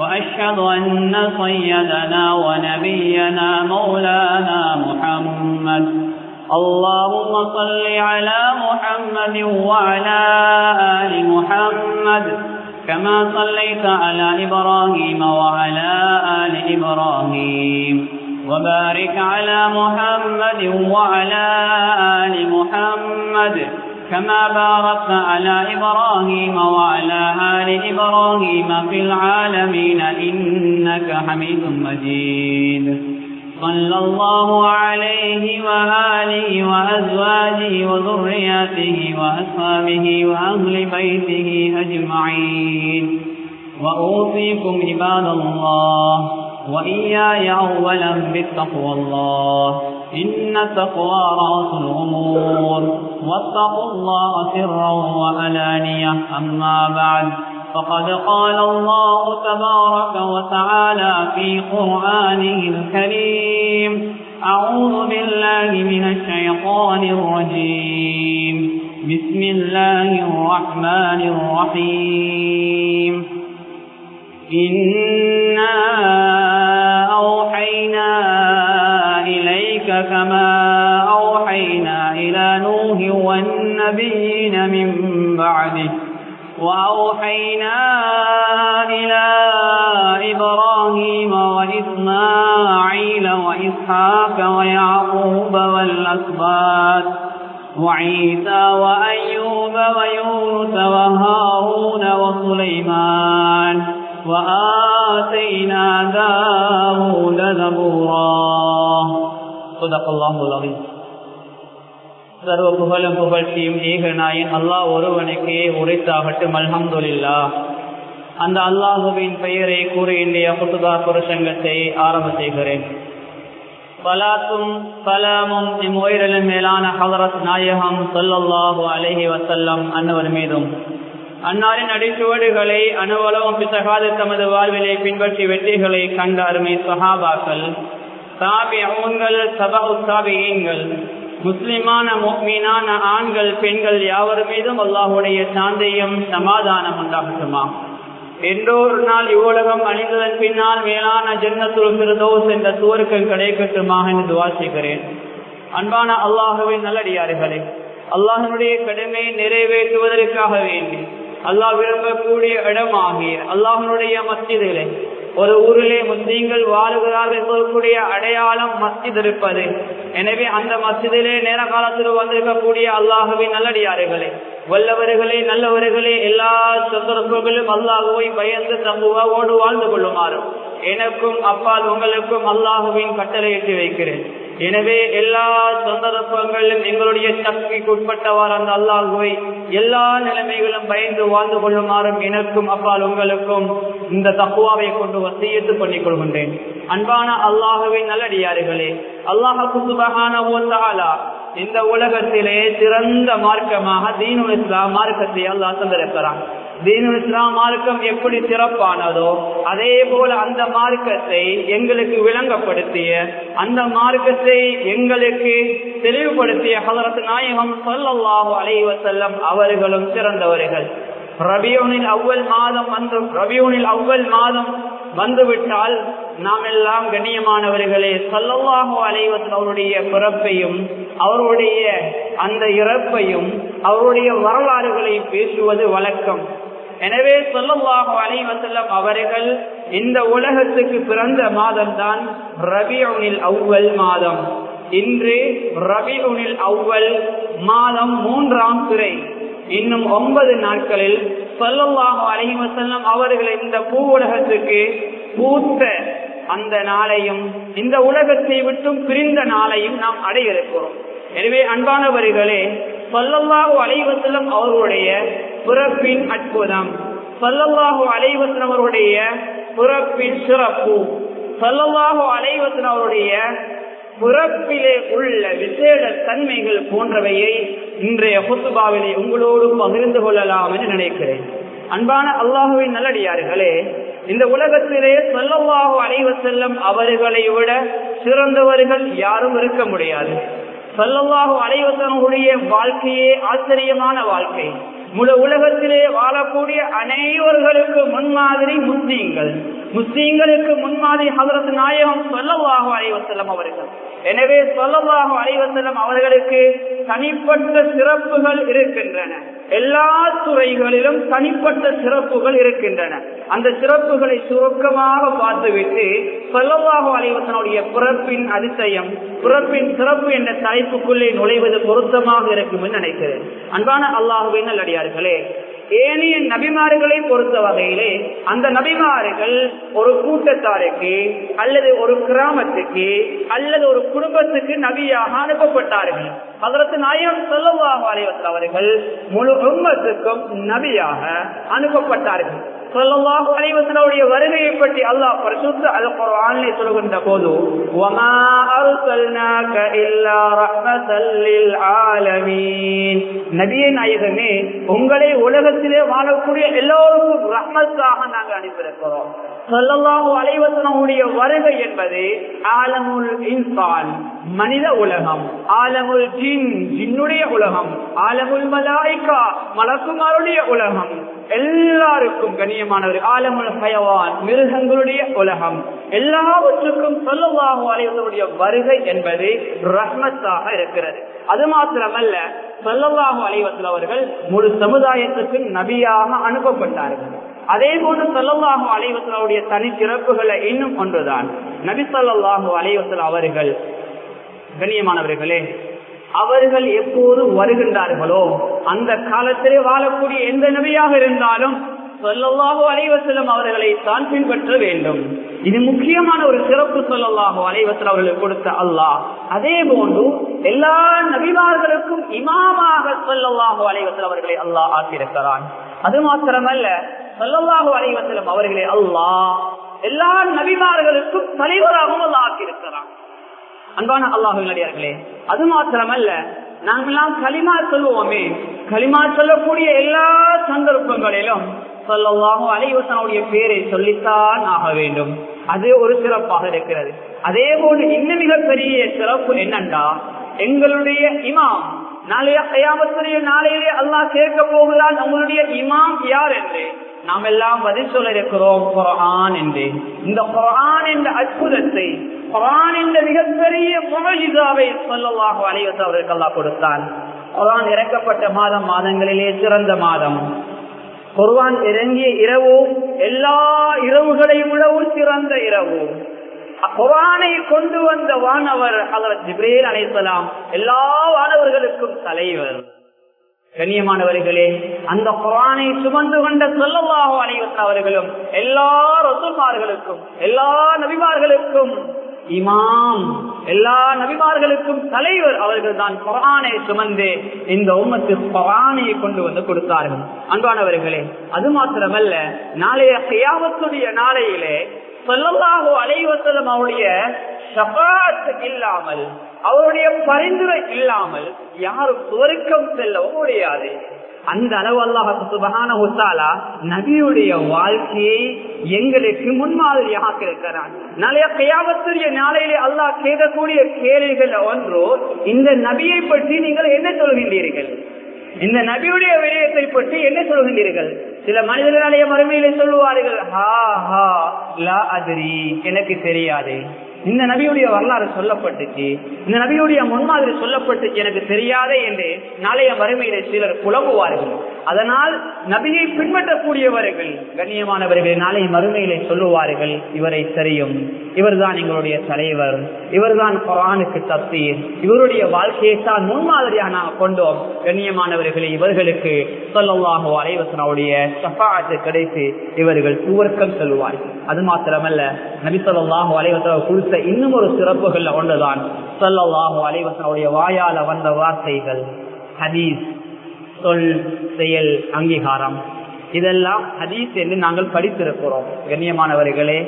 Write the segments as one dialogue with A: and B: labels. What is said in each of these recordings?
A: وأشهد أن سيدنا ونبينا مولانا محمد. اللهم صل على محمد وعلى آل محمد. كما صليت على إبراهيم وعلى آل إبراهيم. وبارك على محمد وعلى آل محمد. كما باركت على إبراهيم وعلى آل إبراهيم في العالمين إنك حميد مجيد. صلى الله عليه وآله وأزواجه وذرياته وأصحابه وأهل بيته أجمعين. وأوصيكم عباد الله وإياي أولا بالتقوى الله. إن التقوى رأس الأمور. واتقوا الله سرا وألانية أما بعد فقد قال الله تبارك وتعالى في قرآنه الكريم أعوذ بالله من الشيطان الرجيم. بسم الله الرحمن الرحيم. إنا كما أوحينا إلى نوح والنبيين من بعده وأوحينا إلى إبراهيم وإسماعيل وإسحاق ويعقوب والأسباط وعيسى وأيوب ويونس وهارون وسليمان وآتينا داود زبورا. சர்வ புகழும் புகழ்ச்சியும் ஏகநாயன் அல்லாஹ் ஒருவனுக்கே உரைத்தாகட்டும் அல்ஹம்துல்லா அந்த அல்லாஹுவின் பெயரை கூறி இன்றைய புத்துதா புருஷங்கத்தை ஆரம்ப செய்கிறேன் பலாத்தும் சலாமும் இம்முயிரிலும் மேலான ஹதரத் நாயகம் சொல்லல்லாஹு அலஹி வசல்லம் அன்னவர் மீதும் அன்னாரின் அடிச்சுவடுகளை அணுவளவும் பிசகாது தமது வாழ்விலை பின்பற்றி வெற்றிகளை கண்ட அருமை சஹாபாக்கள் தாபியங்கள் சபகு தாபியங்கள் முஸ்லிமான மீனான ஆண்கள் பெண்கள் யாவர் மீதும் அல்லாஹுடைய சாந்தையும் சமாதானம் உண்டாகட்டுமா என்றொரு நாள் இவ்வுலகம் அணிந்ததன் பின்னால் மேலான ஜன்னத்துல் பிரதோஸ் என்ற சுவருக்கள் கிடைக்கட்டுமாக என்று வாசிக்கிறேன் அன்பான அல்லாஹுவின் நல்லடியார்களே அல்லாஹனுடைய கடமை நிறைவேற்றுவதற்காக வேண்டி அல்லாஹ் விரும்பக்கூடிய இடமாகிய அல்லாஹனுடைய மத்தியதிலே ஒரு ஊரிலே முஸ்லீம்கள் வாழுகிறார்கள் சொல்லக்கூடிய அடையாளம் மஸ்ஜித் இருப்பது. எனவே அந்த மஸ்ஜிதிலே நேர காலத்தில் வந்திருக்கக்கூடிய அல்லாஹுவின் நல்லடியார்களே வல்லவர்களே நல்லவர்களே எல்லா சந்தர்ப்பங்களும் அல்லாஹுவை பயந்து தங்குவாவோடு வாழ்ந்து கொள்ளுமாறும் எனக்கும் அப்பால் உங்களுக்கும் அல்லாஹுவின் கட்டளையிட்டு வைக்கிறேன். எனவே எல்லா சந்தர்ப்பங்களிலும் எங்களுடைய சக்திக்கு உட்பட்டவாறு அந்த அல்லாஹுவை எல்லா நிலைமைகளும் பயந்து வாழ்ந்து கொள்ளுமாறும் எனக்கும் அப்பால் உங்களுக்கும் இந்த தப்புவாவை கொண்டு வசியத்து பண்ணிக் கொள்கின்றேன். அன்பான அல்லாஹுவின் நல்லடியார்களே அல்லாஹு சுபகான இந்த உலகத்திலே சிறந்த மார்க்கமாக தீனு இஸ்லாம் மார்க்கத்தை அல்லாஹ் தந்திருக்கிறான் தீனுல் இஸ்லாம் மார்க்கம் எப்படி சிறப்பானதோ அதே போல அந்த மார்க்கத்தை எங்களுக்கு விளங்கப்படுத்திய அந்த மார்க்கத்தை எங்களுக்கு தெளிவுபடுத்திய ஹலரத் நாயகம் சொல்லல்லாஹு அலைவசல்லம் அவர்களும் சிறந்தவர்கள். ரபியூனில் அவ்வல் மாதம் வந்து ரபியூனில் அவ்வல் மாதம் வந்துவிட்டால் நாம் எல்லாம் கண்ணியமானவர்களே சொல்லவாக அலைவசன் அவருடைய பிறப்பையும் அவருடைய அந்த இறப்பையும் அவருடைய வரலாறுகளை பேசுவது வழக்கம். எனவே சொல்லல்லாஹோ அலைவசல்லம் அவர்கள் இந்த உலகத்துக்கு பிறந்த மாதம் தான் ரபியூனில் அவ்வல் மாதம். இன்று ரபியுனில் அவ்வல் மாதம் மூன்றாம் துறை இன்னும் ஒன்பது நாட்களில் சொல்லல்லாஹு அலஹி வசல்லம் அவர்கள் இந்த பூ உலகத்துக்கு பூத்த அந்த நாளையும் இந்த உலகத்தை விட்டும் பிரிந்த நாளையும் நாம் அடைய இருக்கிறோம் எனவே அன்பானவர்களே சொல்லல்லாஹு அலைவசலம் அவர்களுடைய பிறப்பின் அற்புதம். சொல்லல்லாஹு அலைவசன் அவருடைய பிறப்பின் சிறப்பு. சொல்லவாக அலைவசன் அவருடைய பிறப்பிலே உள்ள விசேட தன்மைகள் போன்றவையை இன்றைய ஹொத்துபாவிலே உங்களோடு பகிர்ந்து கொள்ளலாம் என்று நினைக்கிறேன். அன்பான அல்லாஹுவின் நல்லடியார்களே இந்த உலகத்திலே சொல்லவாக அலைவ செல்லும் அவர்களை விட சிறந்தவர்கள் யாரும் இருக்க முடியாது. சொல்லவாக அலைவசனுடைய வாழ்க்கையே ஆச்சரியமான வாழ்க்கை. முழு உலகத்திலே வாழக்கூடிய அனைவர்களுக்கு முன்மாதிரி முஸ்லீம்கள். முஸ்லீம்களுக்கு முன்மாதிரி ஹசரத் நாயகம் சொல்லவாக அலைவசல்லம் அவர்கள். எனவே சொல்லவாக அலைவசல்லம் அவர்களுக்கு தனிப்பட்ட சிறப்புகள் இருக்கின்றன. எல்லா துறைகளிலும் தனிப்பட்ட சிறப்புகள் இருக்கின்றன. அந்த சிறப்புகளை சுருக்கமாக பார்த்துவிட்டு சொல்லவாக அலைவசனுடைய பிறப்பின் அதிசயம் பிறப்பின் சிறப்பு என்ற தலைப்புக்குள்ளே நுழைவது பொருத்தமாக இருக்கும் என்று நினைக்கிறேன். அன்பான அல்லாஹுவின் நல்லடியார்களே ஏனைய நபிமார்களை பொறுத்த வகையிலே அந்த நபிமார்கள் ஒரு கூட்டத்தாருக்கு அல்லது ஒரு கிராமத்துக்கு அல்லது ஒரு குடும்பத்துக்கு நபியாக அனுப்பப்பட்டார்கள். அதற்கு நாயம் சொல்லவாக அலைவத்தில் அவர்கள் முழு உண்மத்துக்கும் நபியாக அனுப்பப்பட்டார்கள். சொல்லல்லாஹு அலைவசனுடைய வருகையை பற்றி அல்லாஹ் பரிசுத்த அல் குர்ஆனிலே சொல்கின்ற போது வமா நாயகமே உங்களை உலகத்திலே வாழக்கூடிய எல்லோருக்கும் ரஹ்மத்தாக நாங்கள் அனுப்பியிருக்கிறோம். சொல்லல்லாஹு அலைவசனுடைய வருகை என்பது ஆலமுல் இன்சான் மனித உலகம். ஆலமுல் ஜின் ஜின்னுடைய உலகம். ஆலமுல் மலாய்கா மலக்குமாருடைய உலகம். எல்லாருக்கும் கண்ணியமானவர் ஆலமுல் ஹயவான் மிருகங்களுடைய உலகம். எல்லாவற்றுக்கும் சொல்லவாக அலைவதனுடைய வருகை என்பது ரஹ்மத்தாக இருக்கிறது. அது மாத்திரமல்ல சொல்லவாக அலைவத்தில் அவர்கள் முழு சமுதாயத்துக்கு நபியாக அனுப்பப்பட்டார்கள். அதே போன்று சொல்லவாக அலைவத்தில் தனி தனிச்சிறப்புகளை இன்னும் ஒன்றுதான். நபி சொல்லாஹு அலைவத்தில் அவர்கள் கண்ணியமானவர்களே அவர்கள் எப்போது வருகின்றார்களோ அந்த காலத்திலே வாழக்கூடிய எந்த நபியாக இருந்தாலும் சொல்லல்லாஹோ அலைவசலம் அவர்களை தான் பின்பற்ற வேண்டும். இது முக்கியமான ஒரு சிறப்பு சொல்லல்லாஹோ அலைவசல் அவர்களுக்கு கொடுத்த அல்லாஹ். அதே போன்று எல்லா நபிமார்களுக்கும் இமாமாக சொல்லல்லாஹோ அலைவசல் அவர்களை அல்லாஹ் ஆக்கியிருக்கிறான். அது மாத்திரமல்ல சொல்லல்லாஹோ அலைவசலம் அவர்களை அல்லாஹ் எல்லா நபிமார்களுக்கும் தலைவராகவும் அல்லாஹ் ஆக்கியிருக்கிறான். அன்பான அல்லாஹர்களே அது மாத்திரமல்ல நாங்கெல்லாம் களிமா சொல்லுவோமே களிமா சொல்லக்கூடிய எல்லா சந்தர்ப்பங்களிலும் சொல்லவாகும் அலைவசனுடைய பேரை சொல்லித்தான் ஆக வேண்டும். அது ஒரு சிறப்பாக இருக்கிறது. அதே போன்று இன்னும் மிகப்பெரிய சிறப்பு என்னண்டா? எங்களுடைய இமாம். நாளைய கையாமத்துடைய நாளையிலே அல்லாஹ் சேர்க்க போகிறான் உங்களுடைய இமாம் யார் என்று? நாம் எல்லாம் பதில் சொல்ல இருக்கிறோம் குரான் என்று. இந்த குரான் என்ற அற்புதத்தை குரான் என்ற மிகப்பெரிய முகஜிதாவை சொல்லலாக அலைவச அவருக்கு கொடுத்தான். குரான் இறக்கப்பட்ட மாதம் மாதங்களிலே சிறந்த மாதம். குர்வான் இறங்கிய இரவு எல்லா இரவுகளையும் விடவும் சிறந்த இரவும் குரானை கொண்டு வந்த வானவர் அவர் ஜிப்ரேல் அழைத்தலாம் எல்லா வானவர்களுக்கும் தலைவர். கண்ணியமானவர்களே அந்த குரானை சுமந்து கொண்ட சொல்லவாக அனைவரும் அவர்களும் எல்லா ரசுமார்களுக்கும் எல்லா நபிமார்களுக்கும் இமாம். எல்லா நபிமார்களுக்கும் தலைவர் அவர்கள் தான் குரானை சுமந்து இந்த உம்மத்து குரானை கொண்டு வந்து கொடுத்தார்கள். அன்பானவர்களே அது மாத்திரமல்ல நாளைய கையாமத்துடைய நாளையிலே சொல்லலாகோ அலைவசலம் அவருடைய சபாத்து இல்லாமல் அவருடைய பரிந்துரை இல்லாமல் யாரும் சுவருக்கம் செல்லவும் முடியாது. அந்த அளவு அல்லாஹ் சுபகான உத்தாலா நபியுடைய வாழ்க்கையை எங்களுக்கு முன்மாதிரியாக இருக்கிறான். நாளைய கையாவத்துரிய நாளையிலே அல்லாஹ் கேட்கக்கூடிய கேள்விகள் ஒன்றோ இந்த நபியை பற்றி நீங்கள் என்ன சொல்கின்றீர்கள்? இந்த நபியுடைய விடயத்தை பற்றி என்ன சொல்கின்றீர்கள்? சில மனிதர்களாலேயே மறுமையிலே சொல்லுவார்கள் ஹா ஹா லா அதிரி. எனக்கு தெரியாது. இந்த நபியுடைய வரலாறு சொல்லப்பட்டுச்சு. இந்த நபியுடைய முன்மாதிரி சொல்லப்பட்டுச்சு எனக்கு தெரியாதே என்று நாளைய வறுமையில சிலர் புலம்புவார்கள். அதனால் நபியை பின்பற்றக்கூடியவர்கள் கண்ணியமானவர்கள் நாளை மறுமையிலே சொல்லுவார்கள் இவரை தெரியும். இவர்தான் எங்களுடைய தலைவர். இவர்தான் குரானுக்கு தப்தீர் இவருடைய வாழ்க்கையை தான் முன்மாதிரியாக நாங்கள் கொண்டோம். கண்ணியமானவர்களே இவர்களுக்கு சொல்லவாக அலைவசனாவுடைய சப்பாத்து கிடைத்து இவர்கள் சுவர்க்கம் சொல்லுவார்கள் அது மாத்திரமல்ல நபி சொல்லாஹு அலைவசன கொடுத்த இன்னும் ஒரு சிறப்புகள் ஒன்றுதான் சொல்லவாஹு அலைவசனுடைய வாயால வந்த வார்த்தைகள். ஹதீஸ் சொல் செயல் அங்கீகாரம். இதெல்லாம் ஹதீஸ் என்று நாங்கள் படித்திருக்கிறோம். கண்ணியமானவர்களே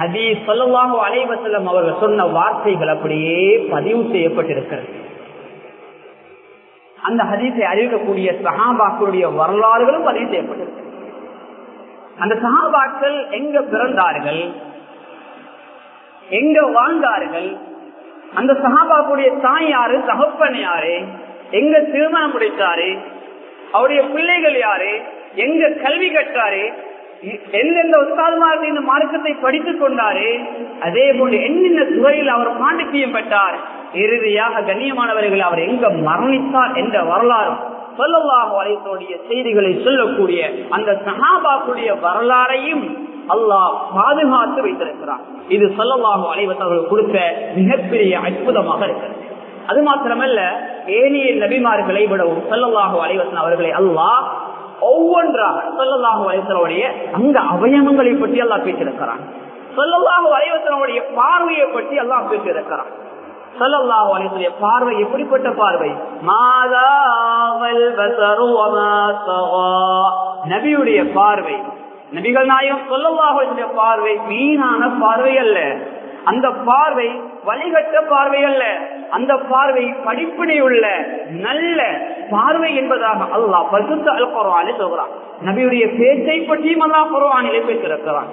A: ஹதீஸ் சொல்லலாக அலைவசலம் அவர்கள் சொன்ன வார்த்தைகள் அப்படியே பதிவு செய்யப்பட்டிருக்கிறது. அந்த ஹதீஸை அறிவிக்கக்கூடிய சஹாபாக்களுடைய வரலாறுகளும் பதிவு செய்யப்பட்டிருக்கு அந்த சஹாபாக்கள் எங்க பிறந்தார்கள்? எங்க வாழ்ந்தார்கள்? அந்த சஹாபாக்குடைய தாய் யாரு தகப்பன் யாரு? எங்க திருமணம் முடித்தாரு? அவருடைய பிள்ளைகள் யாரு? எங்க கல்வி கற்றாரு? எந்தெந்த உஸ்தாதுமார்கள் இந்த மார்க்கத்தை படித்துக் கொண்டாரு? அதே போன்று என்னென்ன துறையில் அவர் பாண்டித்தியம் பெற்றார்? இறுதியாக கண்ணியமானவர்கள் அவர் எங்க மரணித்தார் என்ற வரலாறு சொல்லலாக வலைத்தோடைய செய்திகளை சொல்லக்கூடிய அந்த சஹாபாக்குடைய வரலாறையும் அல்லாஹ் பாதுகாத்து வைத்திருக்கிறார் இது சொல்லலாகும் அலைவத்தவர்கள் கொடுத்த மிகப்பெரிய அற்புதமாக இருக்கிறது. அது மாத்திரமல்ல ஏனைய நபிமார்களை விடவும் சொல்லலாகும் அலைவசன் அவர்களை அல்லாஹ் ஒவ்வொன்றாக சொல்லலாக வலைவசனுடைய அந்த அவயவங்களை பற்றி எல்லாம் பேசியிருக்கிறான். சொல்லலாக வலைவசனுடைய பார்வையை பற்றி எல்லாம் பேசியிருக்கிறான். சொல்லல்லாஹு அலைஹி பார்வை எப்படிப்பட்ட பார்வை? மாதாவல் நபியுடைய பார்வை. நபிகள் நாயகம் சொல்லல்லாஹுடைய பார்வை மீனான பார்வை அல்ல. அந்த பார்வை வழிகட்ட பார்வை அல்ல. அந்த பார்வை படிப்பினை உள்ள நல்ல பார்வை என்பதாக அல்லாஹ் பசுத்த அல் குரானில் சொல்கிறான் நபியுடைய பேச்சை பற்றியும் அல்லாஹ் குரானிலே பேசிருக்கிறான்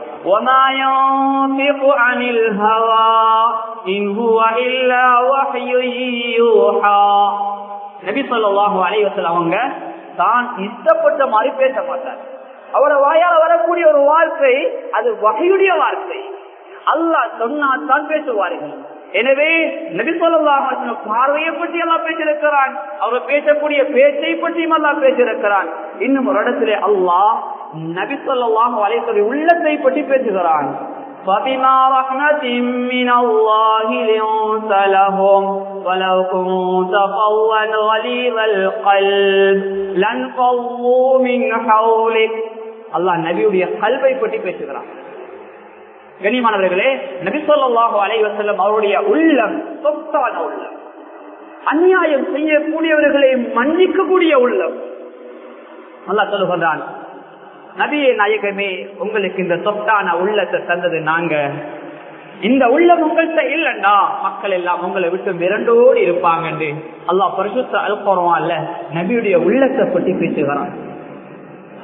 A: நபி சொல்லாஹு அலைவசல் அவங்க தான் இஷ்டப்பட்ட மாதிரி பேச மாட்டார். அவரை வாயால் வரக்கூடிய ஒரு வார்த்தை அது வகையுடைய வார்த்தை. அல்லாஹ் சொன்னால் தான் பேசுவார்கள் எனவே நபி சொல்லாஹ் பார்வையை பற்றி எல்லாம் பேசியிருக்கிறான் அவர் பேசக்கூடிய பேச்சை பற்றியும் எல்லாம் பேசியிருக்கிறான் இன்னும் ஒரு இடத்துல அல்லாஹ் நபி சொல்லாஹ் வலைத்துறை உள்ளத்தை பற்றி பேசுகிறான் فبما رحمة من الله لنت لهم ولو كنت فظا غليظ القلب لانفضوا من حولك அல்லாஹ் நபியுடைய கல்வை பற்றி பேசுகிறான் கனிமானவர்களே நபிசொல்லாஹு அலைவசல்லம் அவருடைய உள்ளம் சொத்தான உள்ளம். அநியாயம் செய்யக்கூடியவர்களை மன்னிக்கக்கூடிய உள்ளம். நல்லா சொல்லுகிறான் நபியே நாயகமே உங்களுக்கு இந்த சொத்தான உள்ளத்தை தந்தது நாங்க. இந்த உள்ளம் உங்கள்கிட்ட இல்லைன்னா மக்கள் எல்லாம் உங்களை விட்டு மிரண்டோடு இருப்பாங்க அல்லா பரிசுத்த அல்பரம் இல்ல நபியுடைய உள்ளத்தை பற்றி பேசுகிறான்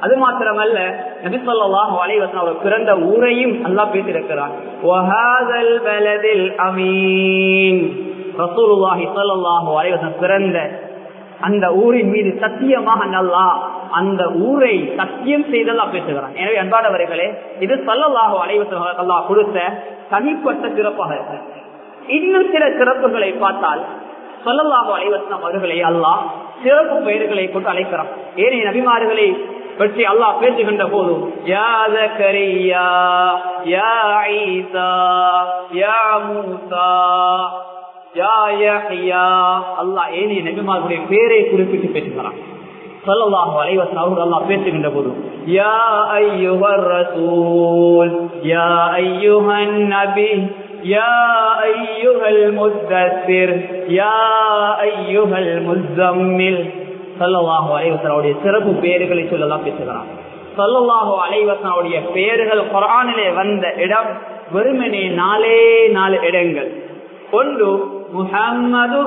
A: அது மாத்திரமல்ல நபிசல்லாஹ் வலைவசன் அவர் பிறந்த ஊரையும் அல்லா பேசியிருக்கிறார் ரசூலுல்லாஹி ஸல்லல்லாஹு அலைஹி பிறந்த அந்த ஊரின் மீது சத்தியமாக நல்லா அந்த ஊரை சத்தியம் செய்தெல்லாம் பேசுகிறான். எனவே அன்பாடவர்களே இது சல்லல்லாஹு அலைஹி அல்லாஹ் கொடுத்த தனிப்பட்ட சிறப்பாக இருக்கு இன்னும் சில சிறப்புகளை பார்த்தால் சொல்லலாக அலைவசனம் அவர்களை அல்லாஹ் சிறப்பு பெயர்களை கொண்டு அழைக்கிறான். ஏனைய நபிமார்களை பற்றி அல்லாஹ் பேசுகின்ற போது யா ஜக்கரியா யா ஈசா யா மூசா யா யஹ்யா அல்லாஹ் ஏனைய நபிமார்களுடைய பேரை குறிப்பிட்டு பேசுகிறான் சொல்லல்லாஹு அலைவசன் அவர்கள் அல்லாஹ் பேசுகின்ற போது யா ஐயுஹர் ரசூல் யா ஐயுஹன் நபி يا أيها المدثر يا أيها المزمل சல்லல்லாஹு அலைவசனுடைய சிறப்பு பெயர்களை சொல்லலாம் பேசுகிறான் சல்லல்லாஹு அலைவசனுடைய பெயர்கள் குரானிலே வந்த இடம் வெறுமனே நாலே நாலு இடங்கள் ஒன்று முஹம்மது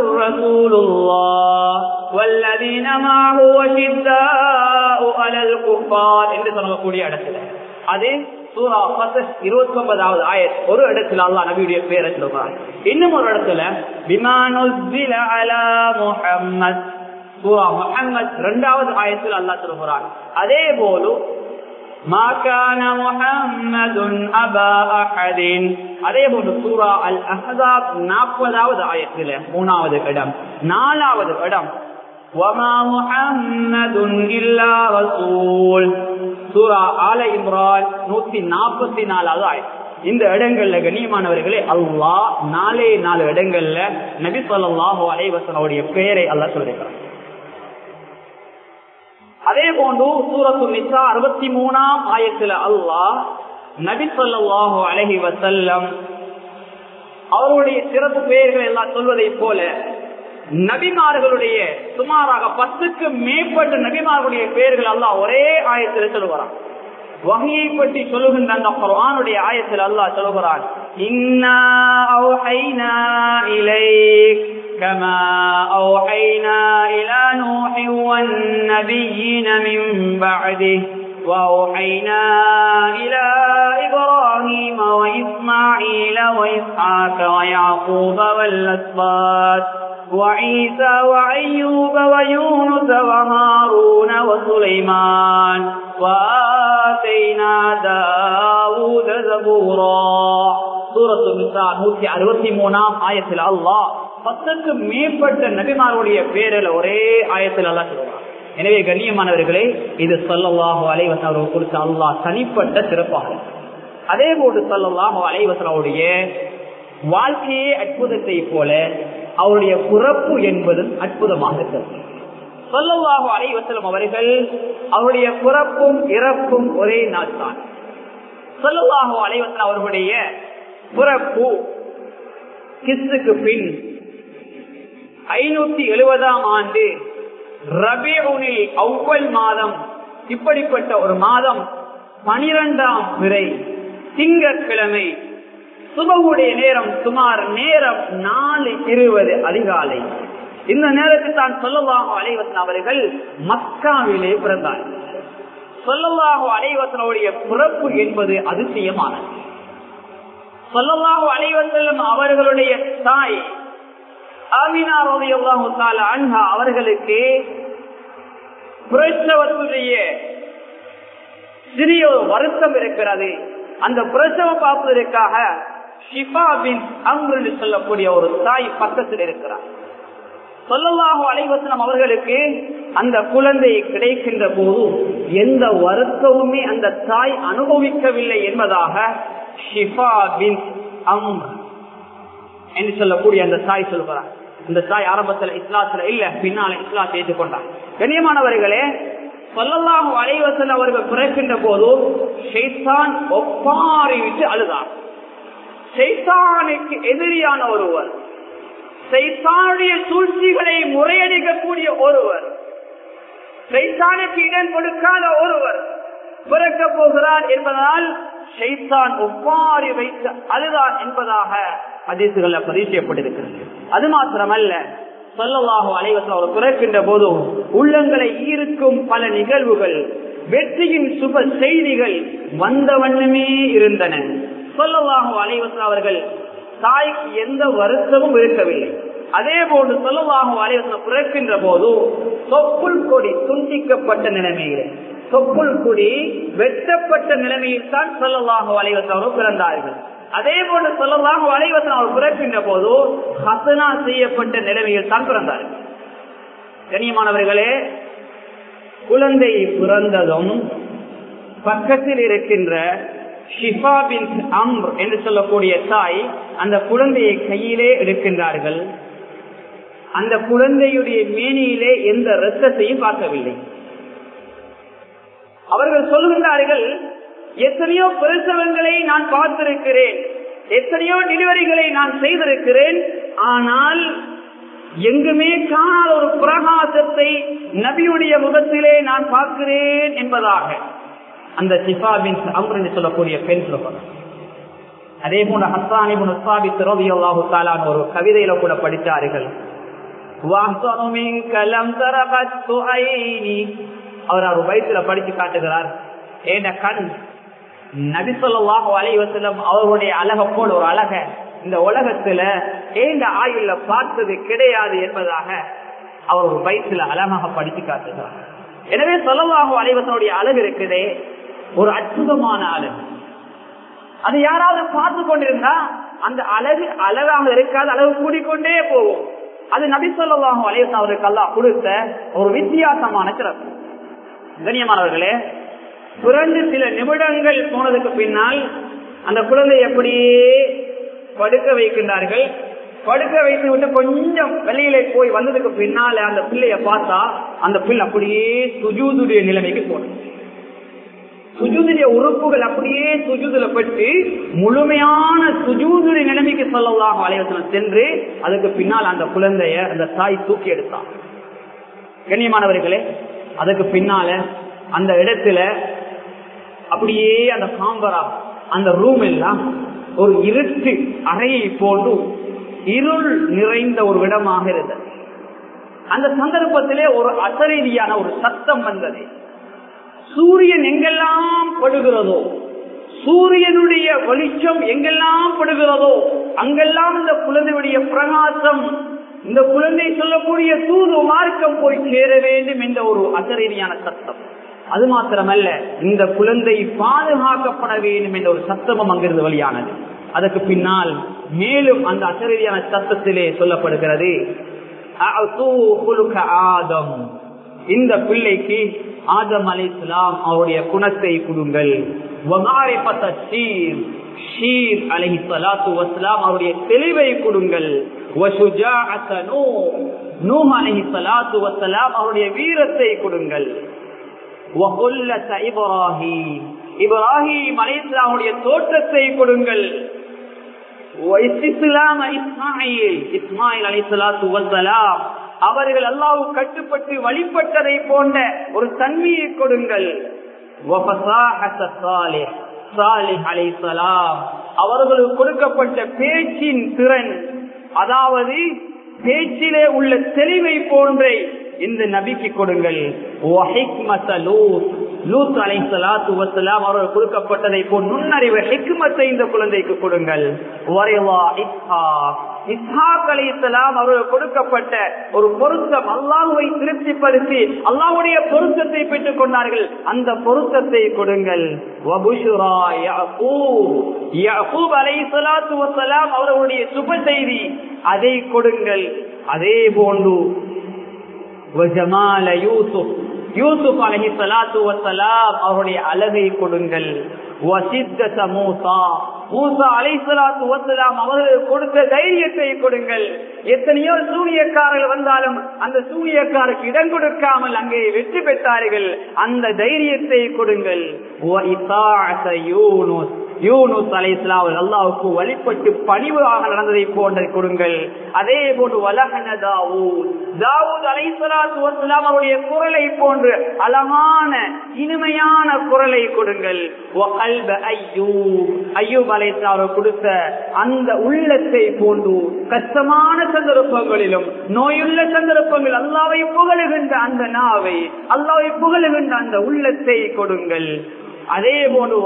A: والذين معه وشداء على الكفار என்று சொல்லக்கூடிய இடத்துல அது சூரா இருபத்தி ஒன்பதாவது ஆயத் ஒரு இடத்துல அல்லா நபியுடைய பேரை சொல்றாங்க இன்னும் ஒரு இடத்துல விமானுல அலா முஹம்மத் சூரா முஹம்மத் இரண்டாவது ஆயத்தில் அல்லா சொல்கிறான் அதே போல அதே போன்று சூரா அல் அஹாப் நாற்பதாவது ஆயத்தில் மூணாவது இடம் நாலாவது இடம் وما محمد إلا رسول சூரா ஆல இம்ரான் நூத்தி நாற்பத்தி நாலாவது ஆயிரம் இந்த இடங்கள்ல கண்ணியமானவர்களே அல்லாஹ் நாலே நாலு இடங்கள்ல நபி சொல்லாஹு அலைவசனுடைய பெயரை அல்லாஹ் சொல்லிருக்கிறார் அதே போன்று சூரத்து நிசா அறுபத்தி மூணாம் ஆயத்துல அல்லாஹ் நபி சொல்லாஹு அலஹி வசல்லம் அவருடைய சிறப்பு பெயர்கள் எல்லாம் சொல்வதை போல நபிமார்களுடைய சுமாராக பத்துக்கு மேற்பட்ட நபிமார்களுடைய பெயர்கள் எல்லாம் ஒரே ஆயத்தில் சொல்லுகிறான். வகையை பற்றி சொல்லுகின்ற அந்த ஆயத்தில் அல்லாஹ் சொல்லுகிறான் இன்னா அவ்ஹைனா كما أوحينا إلى نوح والنبيين من بعده وأوحينا إلى إبراهيم وإسماعيل وإسحاق ويعقوب والأسباط وعيسى وأيوب ويونس وهارون وسليمان وآتينا داود زبورا. سورة النساء موسى على الوثمنا آية الله பத்துக்கு மேற்பட்ட நபிமாருடைய பேரில் ஒரே ஆயத்தில் அல்லா சொல்லுவார் எனவே கண்ணியமானவர்களே இது சொல்லல்லாஹு அலைவசன் குறித்து அல்லாஹ் தனிப்பட்ட சிறப்பாக. அதே போன்று சொல்லல்லாஹு அலைவசன் வாழ்க்கையே அற்புதத்தை போல அவருடைய பிறப்பு என்பது அற்புதமாக இருக்கிறது. சொல்லல்லாஹு அலைவசலம் அவர்கள் அவருடைய பிறப்பும் இறப்பும் ஒரே நாள் தான் சொல்லல்லாஹு அலைவசன் அவர்களுடைய பிறப்பு கிஸ்துக்கு பின் ஐநூத்தி எழுபதாம் ஆண்டு ரபியூனில் அவ்வல் மாதம் இப்படிப்பட்ட ஒரு மாதம் பனிரெண்டாம் பிறை திங்கட்கிழமை சுபவுடைய நேரம் சுமார் நேரம் நாலு இருபது அதிகாலை. இந்த நேரத்தில் தான் சொல்லவாக அலைவசன் அவர்கள் மக்காவிலே பிறந்தார். சொல்லலாக அலைவசனுடைய பிறப்பு என்பது அதிசயமானது. சொல்லலாக அலைவசல்லம் அவர்களுடைய தாய் ஆமினா ரோதியல்லாஹு தாலா அன்ஹா அவர்களுக்கு பிரசவத்துடைய சிறிய ஒரு வருத்தம் இருக்கிறது. அந்த பிரசவம் பார்ப்பதற்காக ஷிஃபா அங்கு சொல்லக்கூடிய ஒரு தாய் பக்கத்தில் இருக்கிறார். சொல்லலாகும் அலைவசனம் அவர்களுக்கு அந்த குழந்தை கிடைக்கின்ற போது எந்த வருத்தமுமே அந்த தாய் அனுபவிக்கவில்லை என்பதாக ஷிஃபா பின் என்று சொல்லக்கூடிய அந்த தாய் சொல்கிறார். அந்த தாய் ஆரம்பத்துல இஸ்லாத்துல இல்ல பின்னால செய்து ஏற்றுக்கொண்டார் கண்ணியமானவர்களே சொல்லலாம் அலைவசல் அவர்கள் பிறக்கின்ற போது ஷெய்தான் ஒப்பாரி விட்டு அழுதார் ஷெய்தானுக்கு எதிரியான ஒருவர் சைத்தானுடைய சூழ்ச்சிகளை முறையடிக்கக்கூடிய ஒருவர் சைத்தானுக்கு இடம் கொடுக்காத ஒருவர் பிறக்க போகிறார் என்பதால் ஷைத்தான் ஒவ்வாறு வைத்து அழுதான் என்பதாக அதிசுகள் பரிசயப்பட்டிருக்கிறது அது மாத்திரமல்ல சொல்லலாகும் அனைவசம் அவர் பிறக்கின்ற போதும் உள்ளங்களை ஈர்க்கும் பல நிகழ்வுகள் வெற்றியின் சுப செய்திகள் வந்த வண்ணமே இருந்தன. சொல்லலாகும் அனைவசம் அவர்கள் தாய்க்கு எந்த வருத்தமும் இருக்கவில்லை. அதே போன்று சொல்லலாகும் அனைவசம் பிறக்கின்ற போது தொப்புள் கொடி துண்டிக்கப்பட்ட நிலைமையில் தொப்புள் கொடி வெட்டப்பட்ட நிலைமையில் தான் சொல்லலாக அலைவசம் பிறந்தார்கள். அதே போன்று சொல்லலாக வலைவசம் அவர் பிறக்கின்ற போது ஹசனா செய்யப்பட்ட நிலைமையில் தான் பிறந்தார்கள். கண்ணியமானவர்களே குழந்தை பிறந்ததும் பக்கத்தில் இருக்கின்ற ஷிஃபா பின் அம்ர் என்று சொல்லக்கூடிய தாய் அந்த குழந்தையை கையிலே எடுக்கின்றார்கள். அந்த குழந்தையுடைய மேனியிலே எந்த ரத்தத்தையும் பார்க்கவில்லை. அவர்கள் சொல்கின்றார்கள் எத்தனையோ பிரசவங்களை நான் பார்த்திருக்கிறேன் எத்தனையோ டெலிவரிகளை நான் செய்திருக்கிறேன் ஆனால் எங்குமே காணாத ஒரு பிரகாசத்தை நபியுடைய முகத்திலே நான் பார்க்கிறேன் என்பதாக. அந்த சிஃபாபின் அம்ர் என்று சொல்லக்கூடிய பெண் சொல்லுவாங்க. அதே போன்ற ஹஸ்தானி முஸ்தாபித் ரவி அல்லாஹு தாலான் ஒரு கவிதையில கூட படித்தார்கள். அவர் அவர் வயசுல படிச்சு காட்டுகிறார். ஏன கண் நபிசல்லாஹு அலைவசலம் அவர்களுடைய அழக போல் ஒரு அழக இந்த உலகத்துல ஏந்த ஆயுள்ல பார்த்தது கிடையாது என்பதாக அவர் ஒரு வயசுல அழகாக படித்து காட்டுகிறார். எனவே சொல்லலாக அலைவசனுடைய அழகு இருக்குதே ஒரு அற்புதமான அழகு. அது யாராவது பார்த்து கொண்டிருந்தா அந்த அழகு அழகாக இருக்காது அளவு கூடிக்கொண்டே போகும். அது நபி சொல்லாஹும் அலைவசன் அவருக்கு அல்லா கொடுத்த ஒரு வித்தியாசமான சிறப்பு. கண்ணியமானவர்களே பிறந்து சில நிமிடங்கள் போனதுக்கு பின்னால் அந்த குழந்தை அப்படியே படுக்க வைக்கின்றார்கள். படுக்க வைத்து விட்டு கொஞ்சம் வெளியில போய் வந்ததுக்கு பின்னால அந்த பிள்ளைய பார்த்தா அந்த பிள்ளை அப்படியே சுஜூதுடைய நிலைமைக்கு போனது சுஜூதுடைய உறுப்புகள் அப்படியே சுஜூதுல பட்டு முழுமையான சுஜூதுடைய நிலைமைக்கு சொல்லலாம் ஆலயத்தில் சென்று அதுக்கு பின்னால் அந்த குழந்தைய அந்த தாய் தூக்கி எடுத்தான். கண்ணியமானவர்களே அதுக்கு பின்னால அந்த இடத்துல அப்படியே அந்த சாம்பரா அந்த ரூம் எல்லாம் ஒரு இருட்டு அறையை போன்று இருள் நிறைந்த ஒரு இடமாக இருந்தது. அந்த சந்தர்ப்பத்திலே ஒரு அசரீதியான ஒரு சத்தம் வந்தது. சூரியன் எங்கெல்லாம் படுகிறதோ சூரியனுடைய வெளிச்சம் எங்கெல்லாம் படுகிறதோ அங்கெல்லாம் இந்த குழந்தையுடைய பிரகாசம் இந்த குழந்தை சொல்லக்கூடிய தூது மார்க்கம் போய் சேர வேண்டும் என்ற ஒரு அசரீதியான சத்தம். அது மாத்திரமல்ல இந்த குழந்தை பாதுகாக்கப்பட வேண்டும் என்ற ஒரு சத்தமும் அங்கிருந்து வழியானது அதற்கு பின்னால் மேலும் அந்த அசரீதியான சத்தத்திலே சொல்லப்படுகிறது ஆதம். இந்த பிள்ளைக்கு ஆதம் அலி இஸ்லாம் அவருடைய குணத்தை கொடுங்கள். அலஹி சலாத்து வஸ்லாம் அவருடைய தெளிவை கொடுங்கள். அவருடைய வீரத்தை கொடுங்கள். இப்ராஹிம். இப்ராஹிம் அலி தோற்றத்தை கொடுங்கள். இஸ்மாயில். அவர்கள் அல்லாவு கட்டுப்பட்டு வழிபட்டதை போன்ற ஒரு தன்மையை கொடுங்கள். அவர்களுக்கு கொடுக்கப்பட்ட பேச்சின் திறன் அதாவது பேச்சிலே உள்ள தெளிவை போன்றே இந்த நபிக்கு கொடுங்கள். லூத். அலை சலாத்து வசலாம் அவர்கள் கொடுக்கப்பட்டதை போல் நுண்ணறிவு ஹெக்மத்தை இந்த குழந்தைக்கு கொடுங்கள். அவர்கள் கொடுக்கப்பட்ட ஒரு பொருத்தம் அல்லாஹுவை திருப்திப்படுத்தி அல்லாஹுடைய பொருத்தத்தை பெற்றுக் கொண்டார்கள். அந்த பொருத்தத்தை கொடுங்கள். அவர்களுடைய சுப செய்தி அதை கொடுங்கள். அதே போன்று யூசுப். யூசுப் அலஹி சலாத்து வசலாம் அவருடைய அழகை கொடுங்கள். அவர்கள் கொடுத்த தைரியத்தை கொடுங்கள். எத்தனையோ சூனியக்காரர்கள் வந்தாலும் அந்த சூனியக்காருக்கு இடம் கொடுக்காமல் அங்கே வெற்றி பெற்றார்கள். அந்த தைரியத்தை கொடுங்கள். யூனுஸ் அலை இஸ்லாம் அல்லாவுக்கு வழிபட்டு பணிவாக நடந்ததை போன்ற கொடுங்கள். அதே போன்று வலகன தாவூத். தாவூத் அலை சலாத்து அவருடைய குரலை போன்று அழகான இனிமையான குரலை கொடுங்கள். ஐயூப். அலை கொடுத்த அந்த உள்ளத்தை போன்று கஷ்டமான சந்தர்ப்பங்களிலும் நோயுள்ள சந்தர்ப்பங்கள் அல்லாவை புகழுகின்ற அந்த நாவை அல்லாவை புகழுகின்ற அந்த உள்ளத்தை கொடுங்கள். அதே போன்று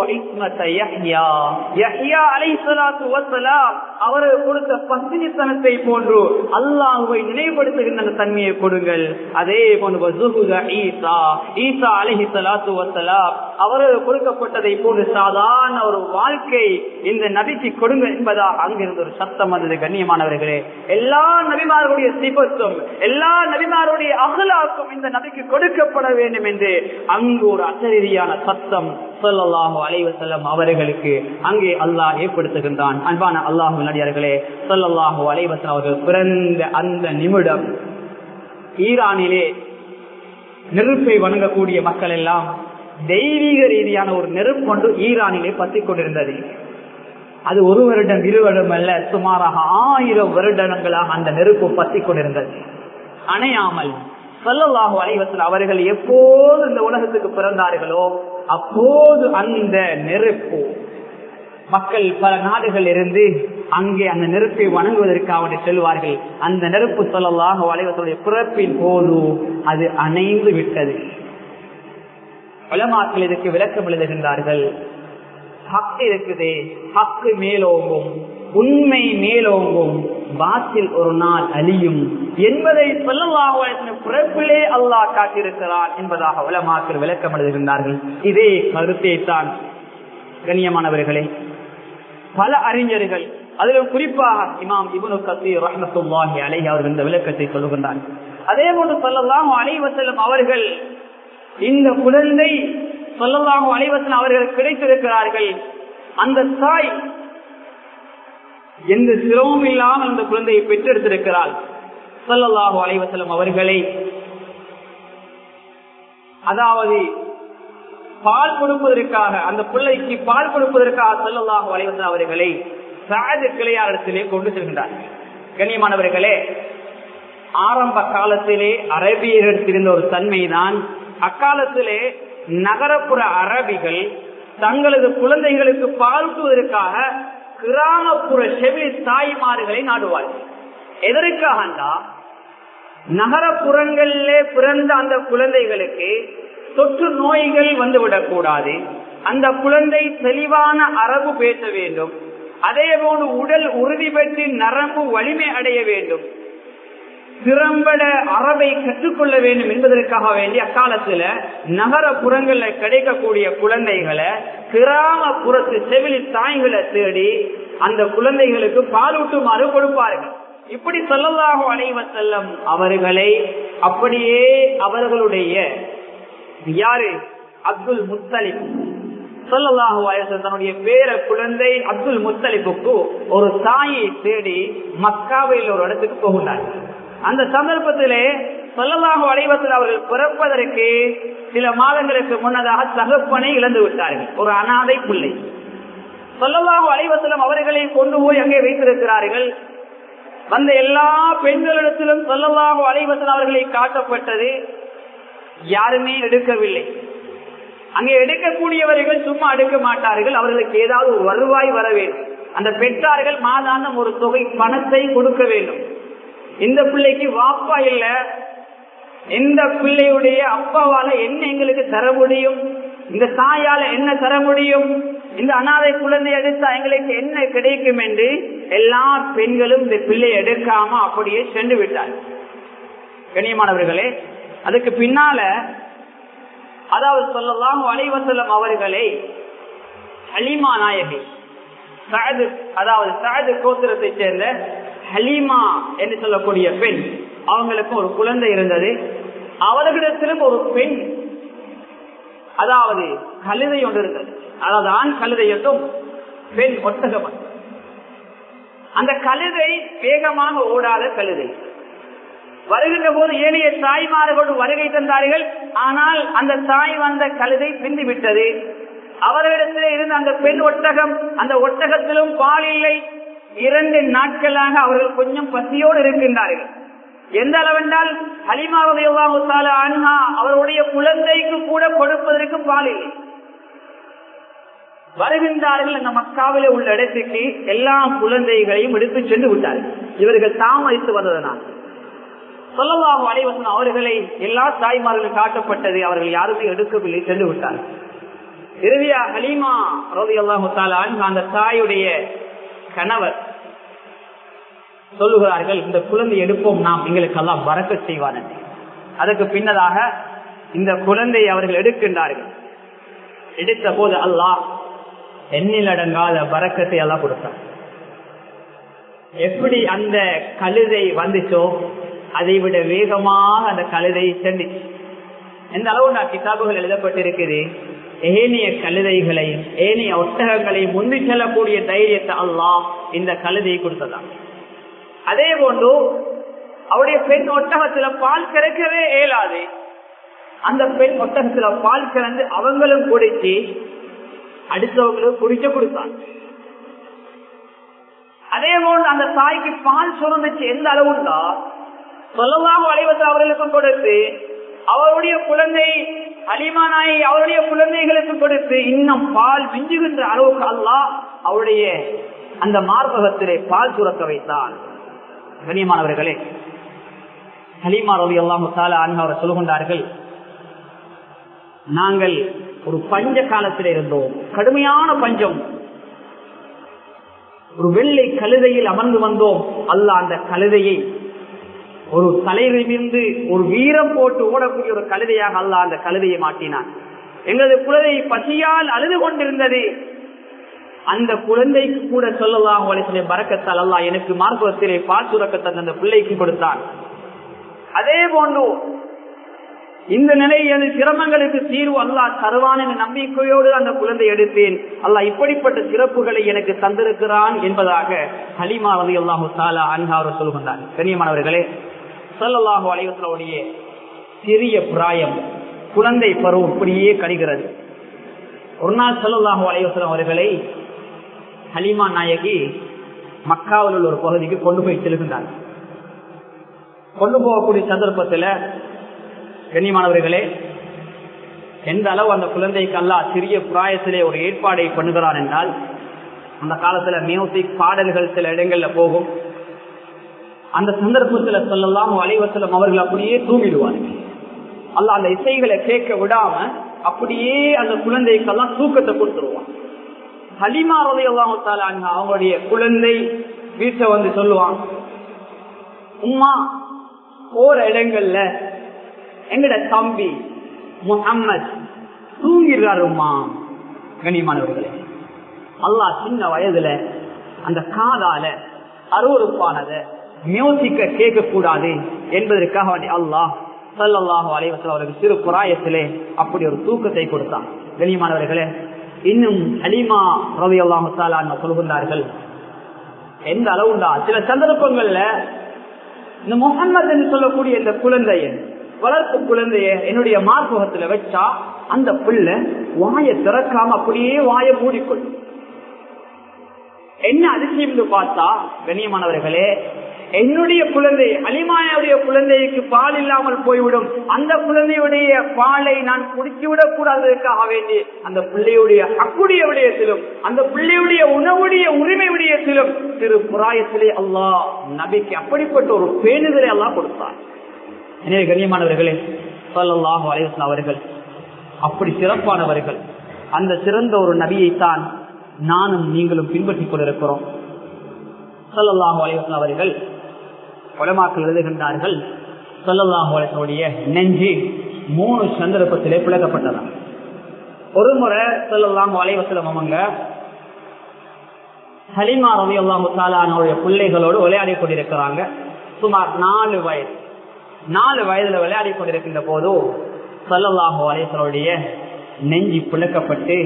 A: அவர்கள் கொடுத்த பசினித்தனத்தை போன்று அல்லாஹுவை நினைவுபடுத்துகின்ற தன்மையை கொடுங்கள். அதே போன்று ஈசா ஈசா அலஹி சலாத்து வசலாம் அவர்கள் கொடுக்கப்பட்டதை போன்று சாதாரண ஒரு வாழ்க்கை இந்த நபிக்கு கொடுங்க என்பதா அங்கிருந்து ஒரு சத்தம் வந்தது கண்ணியமானவர்களே. எல்லா நபிமார்களுடைய சிபத்தும் எல்லா நபிமாருடைய அகலாக்கும் இந்த நபிக்கு கொடுக்கப்பட வேண்டும் என்று அங்கு ஒரு அசரீதியான சத்தம் சொல்லல்லாஹு அலைவசல்லம் அவர்களுக்கு அங்கே அல்லாஹ் ஏற்படுத்துகின்றான். அன்பான அல்லாஹு நடிகர்களே சொல்லல்லாஹு அலைவசம் அவர்கள் பிறந்த அந்த நிமிடம் ஈரானிலே நெருப்பை வணங்கக்கூடிய மக்கள் எல்லாம் தெய்வீக ரீதியான ஒரு நெருப்பு கொண்டு ஈரானிலே பத்தி கொண்டிருந்தது. அது ஒரு வருடம் இரு வருடம் அல்ல சுமாராக ஆயிரம் வருடங்களாக அந்த நெருப்பு பத்தி கொண்டிருந்தது. அணையாமல் சல்லாஹு அலைவசல் அவர்கள் எப்போது இந்த உலகத்துக்கு பிறந்தார்களோ அப்போது அந்த நெருப்பு மக்கள் பல நாடுகள் இருந்து அங்கே அந்த நெருப்பை வணங்குவதற்காக செல்வார்கள். அந்த நெருப்பு சொல்லலாக அலைவசலுடைய பிறப்பின் போது அது அணைந்து விட்டது. பலமாக்கள் இதற்கு விளக்கம் எழுதுகின்றார்கள். ஹக்கு இருக்குதே. ஹக்கு மேலோங்கும். உண்மை மேலோங்கும் பாத்தில் ஒரு நாள் அழியும் என்பதை பிறப்பிலே அல்லாஹ் காட்டியிருக்கிறான் என்பதாக உலமாக்கள் விளக்கம் எழுதுகின்றார்கள் இதே கருத்தை தான் கண்ணியமானவர்களே பல அறிஞர்கள் அதிலும் குறிப்பாக இமாம் இபுனு கசீர் ரஹமத்துல்லாஹி அலைஹி அவர்கள் இந்த விளக்கத்தை சொல்லுகின்றார்கள் அதே போன்று சொல்லலாம் அலைவசலம் அவர்கள் இந்த குழந்தை சொல்லலாம் அலைவசலம் அவர்கள் கிடைத்திருக்கிறார்கள். அந்த தாய் எந்த சிரமம் இல்லாமல் அந்த குழந்தையை பெற்றெடுத்திருக்கிறாள். சொல்லல்லாஹு அலைவசலம் அவர்களை அதாவது பால் கொடுப்பதற்காக அந்த பிள்ளைக்கு பால் கொடுப்பதற்காக சொல்லல்லாஹு அலைவசலம் அவர்களை சாது கிளையாரத்திலே கொண்டு செல்கின்றார்கள். கண்ணியமானவர்களே ஆரம்ப காலத்திலே அரபியர் ஒரு தன்மைதான் அக்காலத்திலே நகரப்புற அரபிகள் தங்களது குழந்தைகளுக்கு பால் கொடுப்பதற்காக கிராமப்புற செவி தாய்மார்களை நாடுவார்கள் எதற்காக நகரப்புறங்களிலே பிறந்த அந்த குழந்தைகளுக்கு தொற்று நோய்கள் வந்துவிடக் கூடாது. அந்த குழந்தை தெளிவான அரபு பேச வேண்டும். அதே போன்று உடல் உறுதி பெற்று நரம்பு வலிமை அடைய வேண்டும். திறம்பட அறவை கற்றுக்கொள்ள வேண்டும் என்பதற்காக வேண்டிய அக்காலத்துல நகரப்புறங்கள்ல கிடைக்கக்கூடிய குழந்தைகளை கிராமப்புறத்து செவிலி தாய்களை தேடி அந்த குழந்தைகளுக்கு பாலூட்டுமாறு கொடுப்பார்கள். இப்படி சொல்லலாக அனைவசல்லம் அவர்களை அப்படியே அவர்களுடைய யாரு? அப்துல் முத்தலிப். சொல்லலாக தன்னுடைய பேர குழந்தை அப்துல் முத்தலிப்புக்கு ஒரு தாயை தேடி மக்காவையில் ஒரு இடத்துக்கு போகிறார்கள் அந்த சந்தர்ப்பத்திலே சொல்லலாக அலைவத்தில் அவர்கள் பிறப்பதற்கு சில மாதங்களுக்கு முன்னதாக தகப்பனை இழந்து விட்டார்கள். ஒரு அனாதை பிள்ளை. சொல்லலாக அலைவத்திலும் அவர்களை கொண்டு போய் அங்கே வைத்திருக்கிறார்கள். வந்த எல்லா பெண்களிடத்திலும் சொல்லலாக அலைவத்தில் அவர்களை காட்டப்பட்டது. யாருமே எடுக்கவில்லை. அங்கே எடுக்கக்கூடியவர்கள் சும்மா எடுக்க மாட்டார்கள். அவர்களுக்கு ஏதாவது ஒரு வருவாய் வர வேண்டும். அந்த பெற்றார்கள் மாதாந்தம் ஒரு தொகை பணத்தை கொடுக்க வேண்டும். இந்த பிள்ளைக்கு வாப்பா இல்ல. இந்த பிள்ளையுடைய அப்பாவால என்ன எங்களுக்கு தர முடியும்? இந்த தாயால என்ன தர முடியும்? இந்த அனாதை குழந்தை எடுத்தா எங்களுக்கு என்ன கிடைக்கும் என்று எல்லா பெண்களும் இந்த பிள்ளை எடுக்காம அப்படியே சென்று விட்டார். கணியமானவர்களே அதுக்கு பின்னால அதாவது சொல்லலாம் வலைவசலம் அவர்களை அலிமா நாயகி சகது அதாவது சகது கோத்திரத்தை சேர்ந்த ஹலீமா என்று சொல்லக்கூடிய பெண். அவங்களுக்கு ஒரு குழந்தை இருந்தது. அவர்களிடத்திலும் ஒரு பெண். அதாவது கழுதை ஒன்று இருந்தது. அதாவது ஆண் கழுதை என்றும் பெண் ஒத்தகம் அந்த கழுதை வேகமாக ஓடாத கழுதை. வருகின்ற போது ஏனைய தாய்மார்களோடு வருகை தந்தார்கள். ஆனால் அந்த தாய் வந்த கழுதை பிந்து விட்டது. அவர்களிடத்தில் இருந்த அந்த பெண் ஒட்டகம் அந்த ஒட்டகத்திலும் பால் இல்லை. இரண்டு நாட்களாக அவர்கள் கொஞ்சம் பசியோடு இருக்கின்றார்கள். எந்த அளவென்றால் ஹலிமாவதால அன்ஹா அவருடைய குழந்தைக்கு கூட கொடுப்பதற்கு பால் இல்லை. வருகின்றார்கள் அந்த மக்காவிலே உள்ள இடத்துக்கு எல்லா குழந்தைகளையும் எடுத்து சென்று விட்டார்கள். இவர்கள் தாமதித்து வந்ததனால். சொல்லலாம் அனைவசன் அவர்களை எல்லா தாய்மார்களும் காட்டப்பட்டது அவர்கள் யாருமே எடுக்கவில்லை சென்று விட்டார்கள். இறுதியா ஹலீமா ரவி அல்லாஹு அந்த தாயுடைய கணவர் சொல்லுகிறார்கள் இந்த குழந்தை எடுப்போம் நாம் எங்களுக்கு எல்லாம் வரக்க செய்வான் அதற்கு பின்னதாக இந்த குழந்தையை அவர்கள் எடுக்கின்றார்கள். எடுத்த போது அல்லாஹ் எண்ணில் அடங்காத வரக்கத்தை எல்லாம் கொடுத்தார் எப்படி அந்த கழுதை வந்துச்சோ அதை விட வேகமாக அந்த கழுதை சென்றுச்சு. எந்த அளவு நான் கிதாபுகள் எழுதப்பட்டிருக்குது ஏனைய கழுதைகளையும் ஏனைய ஒட்டகங்களையும் முன்னி செல்லக்கூடிய தைரியத்தை அல்லாஹ் இந்த கழுதையை கொடுத்ததான் அதே போன்று அவருடைய பெண் ஒட்டகத்துல பால் கறக்கவே இயலாது. அந்த பெண் ஒட்டகத்துல பால் கறந்து அவங்களும் குடிச்சு அடுத்தவங்களும் குடிச்ச கொடுத்தாங்க அதே போன்று அந்த தாய்க்கு பால் சுரந்துச்சு எந்த அளவுண்டா சொல்லலாம் வளைவத்தை அவர்களுக்கும் கொடுத்து அவருடைய குழந்தை அலிமானாயை அவருடைய குழந்தைகளுக்கு கொடுத்து இன்னும் பால் மிஞ்சுகின்ற அளவுக்கு அல்லா அவருடைய அந்த மார்பகத்திலே பால் சுரக்க வைத்தார். கண்ணியமானவர்களே ஹலீமா ரவி அல்லாஹு அவர் சொல்லுகின்றார்கள் நாங்கள் ஒரு பஞ்ச காலத்தில் இருந்தோம். கடுமையான பஞ்சம். ஒரு வெள்ளை கழுதையில் அமர்ந்து வந்தோம். அல்ல அந்த கழுதையை ஒரு தலையிலிருந்து ஒரு வீரம் போட்டு ஓடக்கூடிய ஒரு கழுதையாக அல்ல அந்த கழுதையை மாட்டினான் எங்களது குழந்தை பசியால் அழுது கொண்டிருந்தது. அந்த குழந்தைக்கு கூட சொல்லலாம் பறக்கத்தால் அல்லா எனக்கு மார்க்கத்திலே பால் அந்த பிள்ளைக்கு கொடுத்தான். அதே போன்று இந்த நிலையில் சிரமங்களுக்கு தீர்வு அல்லா தருவான் என்ற நம்பிக்கையோடு அந்த குழந்தை எடுத்தேன். அல்லா இப்படிப்பட்ட சிறப்புகளை எனக்கு தந்திருக்கிறான் என்பதாக ஹலிமா வந்து அல்லாஹு சாலா அன்ஹாவர் சொல்கின்றார் கண்ணியமானவர்களே சல்லாஹு அலைவசலுடைய சிறிய பிராயம் குழந்தை பருவம் இப்படியே கழிகிறது ஒரு நாள் சல்லாஹு அலைவசலம் அவர்களை ஹலிமா நாயகி மக்காவில் உள்ள ஒரு பகுதிக்கு கொண்டு போய் செல்கின்றார். கொண்டு போகக்கூடிய சந்தர்ப்பத்தில் கண்ணியமானவர்களே எந்த அளவு அந்த குழந்தைக்கு அல்லா சிறிய பிராயத்திலே ஒரு ஏற்பாடை பண்ணுகிறான் என்றால் அந்த காலத்துல மியூசிக் பாடல்கள் சில இடங்கள்ல போகும். அந்த சந்தர்ப்பத்துல சொல்லலாம் அலைவசலம் அவர்கள் அப்படியே தூங்கிடுவார்கள். அல்ல அந்த இசைகளை கேட்க விடாம அப்படியே அந்த குழந்தைக்கெல்லாம் தூக்கத்தை கொடுத்துருவான். ஹலிமா ரதையெல்லாம் அவங்களுடைய குழந்தை வீட்டை வந்து சொல்லுவான் உமா போற இடங்கள்ல எங்கட தம்பி முகம்மது தூங்கிடுறாருமா கனிமானவர்களே அல்லா சின்ன வயதுல அந்த காதால அருவறுப்பானத மியூசிக்க கேட்க கூடாது என்பதற்காக வேண்டி அல்லாஹ் சல்லாஹு அலைவசல் அவருக்கு சிறு புராயத்திலே அப்படி ஒரு தூக்கத்தை கொடுத்தான். கனிமானவர்களே இன்னும் அலிமா ரவி அல்லாஹு சொல்கின்றார்கள். எந்த அளவுண்டா? சில சந்தர்ப்பங்கள்ல இந்த முகம்மது என்று சொல்லக்கூடிய இந்த குழந்தைய வளர்ப்பு குழந்தைய என்னுடைய மார்பகத்துல வச்சா அந்த பிள்ளை வாயை திறக்காம அப்படியே வாயை மூடிக்கொள்ளும் என்ன அதிசயம் பார்த்தா கண்ணியமானவர்களே என்னுடைய குழந்தை அலிமாயாவுடைய குழந்தைக்கு பால் இல்லாமல் போய்விடும். அந்த குழந்தையுடைய பாலை நான் குடிச்சு விடக் கூடாததற்காக வேண்டி அந்த பிள்ளையுடைய அக்குடைய விடயத்திலும் அந்த பிள்ளையுடைய உணவுடைய உரிமை விடயத்திலும் திரு புராயத்திலே அல்லாஹ் நபிக்கு அப்படிப்பட்ட ஒரு பேணுதலை எல்லாம் கொடுத்தார். எனவே கண்ணியமானவர்களே சொல்லல்லாஹு அலைவசன் அவர்கள் அப்படி சிறப்பானவர்கள் அந்த சிறந்த ஒரு நபியைத்தான் நானும் நீங்களும் பின்பற்றிக் கொண்டிருக்கிறோம். சொல்லல்லாஹு அலைவசன் அவர்கள் உலமாக்கள் எழுதுகின்றார்கள் சொல்லல்லாஹு நெஞ்சு மூணு சந்தர்ப்பத்திலே பிளக்கப்பட்டதான் ஒரு முறை சொல்லலாம் அலைவசலம் அவங்க ஹலிமா ரவி அல்லாஹு தாலானுடைய பிள்ளைகளோடு விளையாடி கொண்டிருக்கிறாங்க. சுமார் நாலு வயது நாலு வயதுல விளையாடி கொண்டிருக்கின்ற போதோ சல்லல்லாஹு அலேசனுடைய நெஞ்சு பிளக்கப்பட்டு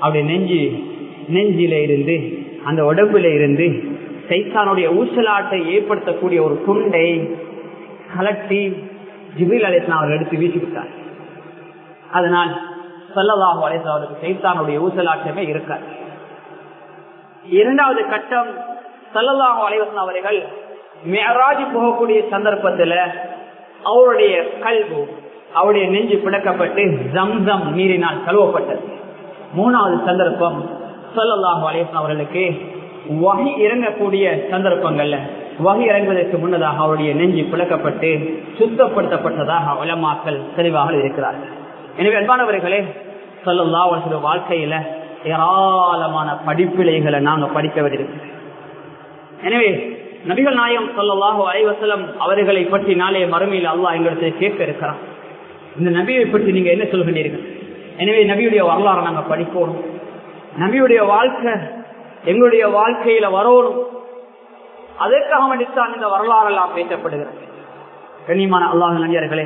A: அப்படி நெஞ்சு நெஞ்சில இருந்து அந்த உடம்புல இருந்து சைத்தானுடைய ஊசலாட்டை ஏற்படுத்தக்கூடிய ஒரு துண்டை கலட்டி ஜிபில் அலேசன் அவர் எடுத்து வீசிவிட்டார் அதனால் சல்லல்லாஹு அலேசன் அவருக்கு சைத்தானுடைய ஊசலாட்டமே இருக்கார் இரண்டாவது கட்டம் சல்லல்லாஹு அலைவசன் அவர்கள் மேராஜி போகக்கூடிய சந்தர்ப்பத்துல அவருடைய கல்வு அவருடைய நெஞ்சு பிடக்கப்பட்டு ஜம்சம் நீரினால் கழுவப்பட்டது. மூணாவது சந்தர்ப்பம் சொல்லல்லாஹு அலைவசன் அவர்களுக்கு வகை இறங்கக்கூடிய சந்தர்ப்பங்கள்ல வகை இறங்குவதற்கு முன்னதாக அவருடைய நெஞ்சு பிளக்கப்பட்டு சுத்தப்படுத்தப்பட்டதாக உலமாக்கல் தெளிவாக இருக்கிறார்கள். எனவே அன்பானவர்களே சொல்லல்லா அவர்களுடைய வாழ்க்கையில ஏராளமான படிப்பிழைகளை நாங்க படிக்க எனவே நபிகள் நாயம் சொல்லலாஹோ அலைவசலம் அவர்களை பற்றி நாளைய மறுமையில் அல்லா எங்களுக்கு கேட்க இருக்கிறான். இந்த நபியை பற்றி நீங்க என்ன சொல்கிறீர்கள் எனவே நபியுடைய வரலாறு நாங்க படிப்போம். நபியுடைய வாழ்க்கை எங்களுடைய வாழ்க்கையில வரணும் அதற்காக வேண்டித்தான் இந்த வரலாறு எல்லாம் பேசப்படுகிறது கண்ணியமான அல்லாஹ் நடிகர்களே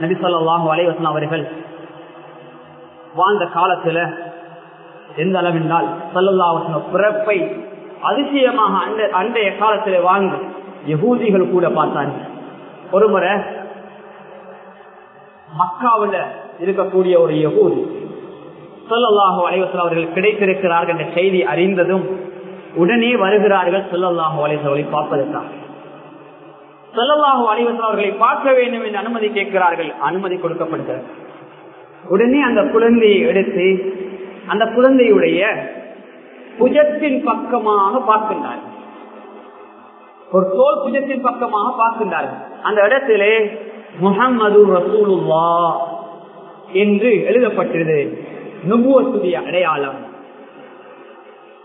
A: நபி சொல்லாஹு அலைவசன் அவர்கள் வாழ்ந்த காலத்துல எந்த அளவென்றால் சல்லல்லாஹ் பிறப்பை அதிசயமாக அந்த அன்றைய காலத்தில் வாழ்ந்து யகூதிகள் கூட பார்த்தார்கள். ஒருமுறை மக்காவில் இருக்கக்கூடிய ஒரு யகூதி சொல்லல்லாஹோ அலைவசல் அவர்கள் கிடைத்திருக்கிறார்கள் என்ற செய்தி அறிந்ததும் உடனே வருகிறார்கள் சொல்லல்லாஹோ அலைவசலை பார்ப்பதற்காக. சொல்லல்லாஹோ அலைவசல் அவர்களை பார்க்க வேண்டும் என்று அனுமதி கேட்கிறார்கள். அனுமதி கொடுக்கப்படுகிறது உடனே அந்த குழந்தையை எடுத்து அந்த குழந்தையுடைய புஜத்தின் பக்கமாக பார்க்கின்றார். ஒரு தோல் புஜத்தின் பக்கமாக பார்க்கின்றார்கள் அந்த இடத்திலே முகமது ரசூலுல்லா என்று எழுதப்பட்டது நுபுவத்துடைய அடையாளம்.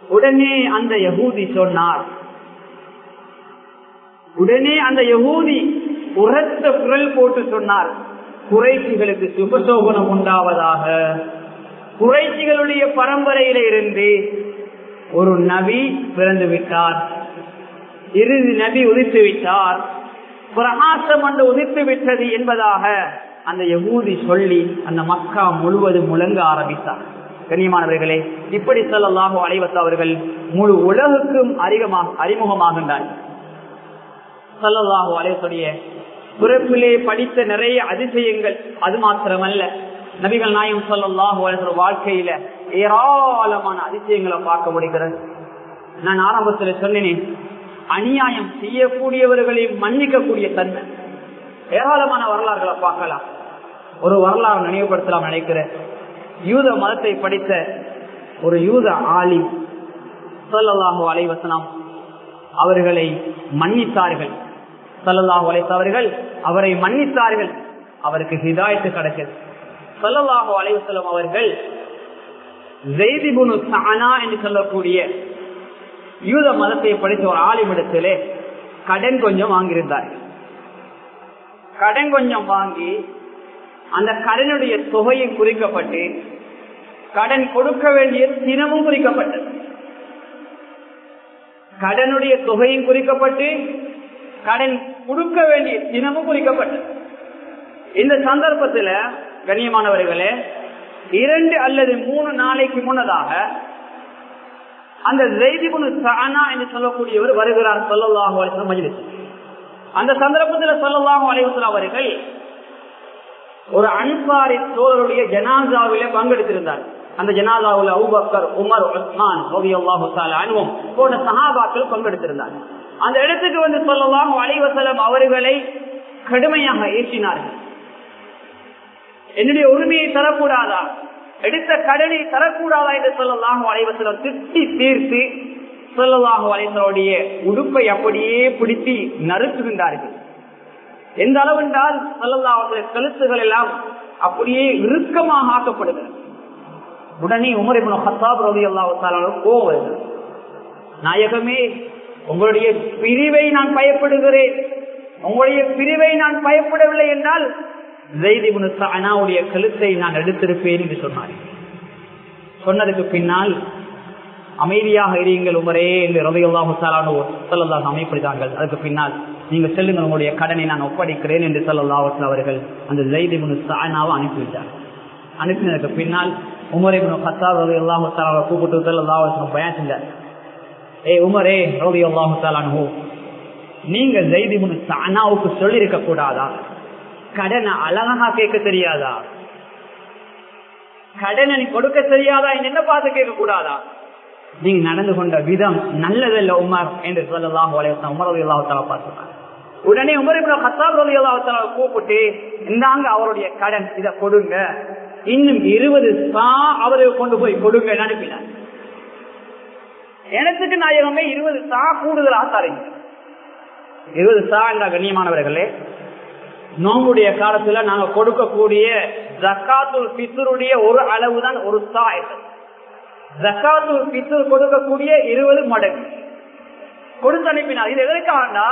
A: உடனே அந்த யகூதி சொன்னார். உடனே அந்த யகூதி உரத்த குரல் போட்டு சொன்னார். குறைச்சிகளுக்கு சுபசோபனம் உண்டாவதாக. குறைச்சிகளுடைய பரம்பரையில இருந்து ஒரு நபி பிறந்து விட்டார். இறுதி நபி உதித்து விட்டார். பிரகாசம் என்று உதித்து விட்டது என்பதாக அந்த யகூதி சொல்லி அந்த மக்கா முழுவதும் முழங்க ஆரம்பித்தார். கண்ணியமானவர்களே இப்படி சொல்லலாக அலைவத்த அவர்கள் முழு உலகுக்கும் அறிமுகமாக அறிமுகமாகின்றார் சொல்லலாக அலைவத்துடைய பிறப்பிலே படித்த நிறைய அதிசயங்கள் அது மாத்திரமல்ல. நபிகள் நாயம் சொல்லலாம் வாழ்க்கையில ஏராளமான அதிசயங்களை பார்க்க முடிகிறது. நான் ஆரம்பத்தில் சொன்னேன் அநியாயம் செய்யக்கூடியவர்களை மன்னிக்கக்கூடிய தன்மை. ஏராளமான வரலாறுகளை பார்க்கலாம். ஒரு வரலாறு நினைவுபடுத்தலாம் நினைக்கிறேன். யூத மதத்தை படித்த ஒரு யூத ஆலி சொல்லலாஹு அலைவசனம் அவர்களை மன்னித்தார்கள். சல்லல்லாஹு அலைத்தவர்கள் அவரை மன்னித்தார்கள். அவருக்கு ஹிதாயத்து கிடைச்சது சல்லல்லாஹு அலைவசலம் அவர்கள் ஜெய்திபுனு சானா என்று சொல்லக்கூடிய யூத மதத்தை படித்த ஒரு ஆலிமிடத்திலே கடன் கொஞ்சம் வாங்கியிருந்தார்கள். கடன் கொஞ்சம் வாங்கி அந்த கடனுடைய தொகையும் குறிக்கப்பட்டு கடன் கொடுக்க வேண்டிய தினமும் குறிக்கப்பட்டது. கடனுடைய தொகையும் குறிக்கப்பட்டு கடன் கொடுக்க வேண்டிய தினமும் குறிக்கப்பட்டது. இந்த சந்தர்ப்பத்தில் கண்ணியமானவர்களே இரண்டு அல்லது மூணு நாளைக்கு முன்னதாக அந்த ஜெய்திபுனு சானா என்று சொல்லக்கூடியவர் வருகிறார் சொல்லலாக அலிஸ்லாம் மஜிலிஸ் அந்த சந்தர்ப்பத்தில் சொல்லலாம் அலைவசல் அவர்கள் ஒரு அன்பாரி தோழருடைய ஜனாசாவில பங்கெடுத்திருந்தார் அந்த ஜனாசாவில் அவுபக்கர் உமர் உஸ்மான் அனுபவம் போன்ற சகாபாக்கள் பங்கெடுத்திருந்தார் அந்த இடத்துக்கு வந்து சொல்லலாம் அலைவசலம் அவர்களை கடுமையாக ஏற்றினார்கள். என்னுடைய உரிமையை தரக்கூடாதா? எடுத்த கடனை தரக்கூடாதா என்று சொல்லலாம் அலைவசலம் திட்டி தீர்த்து சொல்லலாம் அலைவசலுடைய உடுப்பை அப்படியே பிடித்து நறுக்குகின்றார்கள். எந்த அளவு என்றால் சொல்லலாம் கழுத்துகள் எல்லாம் அப்படியே இறுக்கமாக ஆக்கப்படுகிறது. உடனே உமர் இப்னு ஹத்தாப் ரவி அல்லாஹாலும் கோவம் நாயகமே உங்களுடைய பிரிவை நான் பயப்படுகிறேன். உங்களுடைய பிரிவை நான் பயப்படவில்லை என்றால் அனாவுடைய கழுத்தை நான் எடுத்திருப்பேன் என்று சொன்னார் சொன்னதுக்கு பின்னால் அமைதியாக இருங்கள் உமரே என்று ரவியல்லாஹு சொல்லல்லாஹ் அமைப்பிடித்தார்கள். அதுக்கு பின்னால் நீங்க செல்லுங்கள் உங்களுடைய கடனை நான் ஒப்படைக்கிறேன் என்று சொல்லல்லாவற்று அவர்கள் அந்த ஜெய்தி முனு சானாவை அனுப்பிவிட்டார் அனுப்பினதுக்கு பின்னால் உமரே ஹத்தாப் ரவி அல்லாஹு கூப்பிட்டு சொல்லல்லாவற்று பயன் செஞ்சார். ஏ உமரே ரவி அல்லாஹு நீங்க ஜெய்தி முனு சானாவுக்கு சொல்லியிருக்க கூடாதா? கடனை அழகா கேட்க தெரியாதா? கடனை நீ கொடுக்க தெரியாதா? என்ன பார்த்து கேட்க கூடாதா? நீங்க நடந்து கொண்ட விதம் நல்லதல்ல உமர் என்று சொல்லலாம் உமர் அல்லாஹால பார்த்துருக்காங்க. உடனே உமர் ஹத்தாப் ரவி அல்லாஹால கூப்பிட்டு இந்தாங்க அவருடைய கடன் இதை கொடுங்க. இன்னும் இருபது சா அவரை கொண்டு போய் கொடுங்க அனுப்பினார். எனத்துக்கு நாயகமே இருபது சா கூடுதல் தரீங்க. இருபது சா என்ற கண்ணியமானவர்களே நோம்புடைய காலத்துல நாங்க கொடுக்கக்கூடிய ஜக்காத்துல் பித்தருடைய ஒரு அளவு தான் ஒரு சா ஜக்காத்து பித்து கொடுக்கக்கூடிய இருபது மடங்கு. கொடுத்து அனுப்பினார். இது எதற்காகனா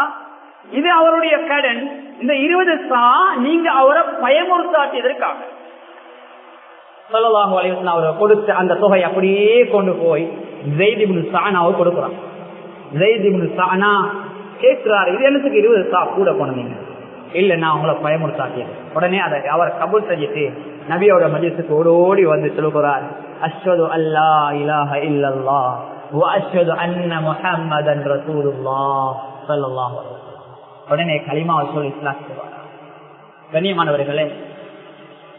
A: இது அவருடைய கடன். இந்த இருபது சா நீங்க அவரை பயமுறுத்தாட்டியதற்காக. சொல்லலாம் வலைவசன் அவரை கொடுத்து அந்த தொகை அப்படியே கொண்டு போய் ஜெய்திபுல் சானாவை கொடுக்குறான். ஜெய்திபுல் சானா கேட்கிறாரு இது என்னத்துக்கு இருபது சா கூட போனீங்க இல்ல நான் உங்களை பயமுறுத்தாக்கியது உடனே அதை அவர் கபூல் செஞ்சுட்டு நபியோட மஜிசுக்கு ஓடோடி வந்து சொல்லுகிறார். அஸ்வது அல்லா இலாஹ இல்லல்லா அஸ்வது அன்ன முஹம்மதன் ரசூலுல்லா ஸல்லல்லாஹு அலைஹி உடனே கலிமா சொல்லி இஸ்லாம் கண்ணியமானவர்களே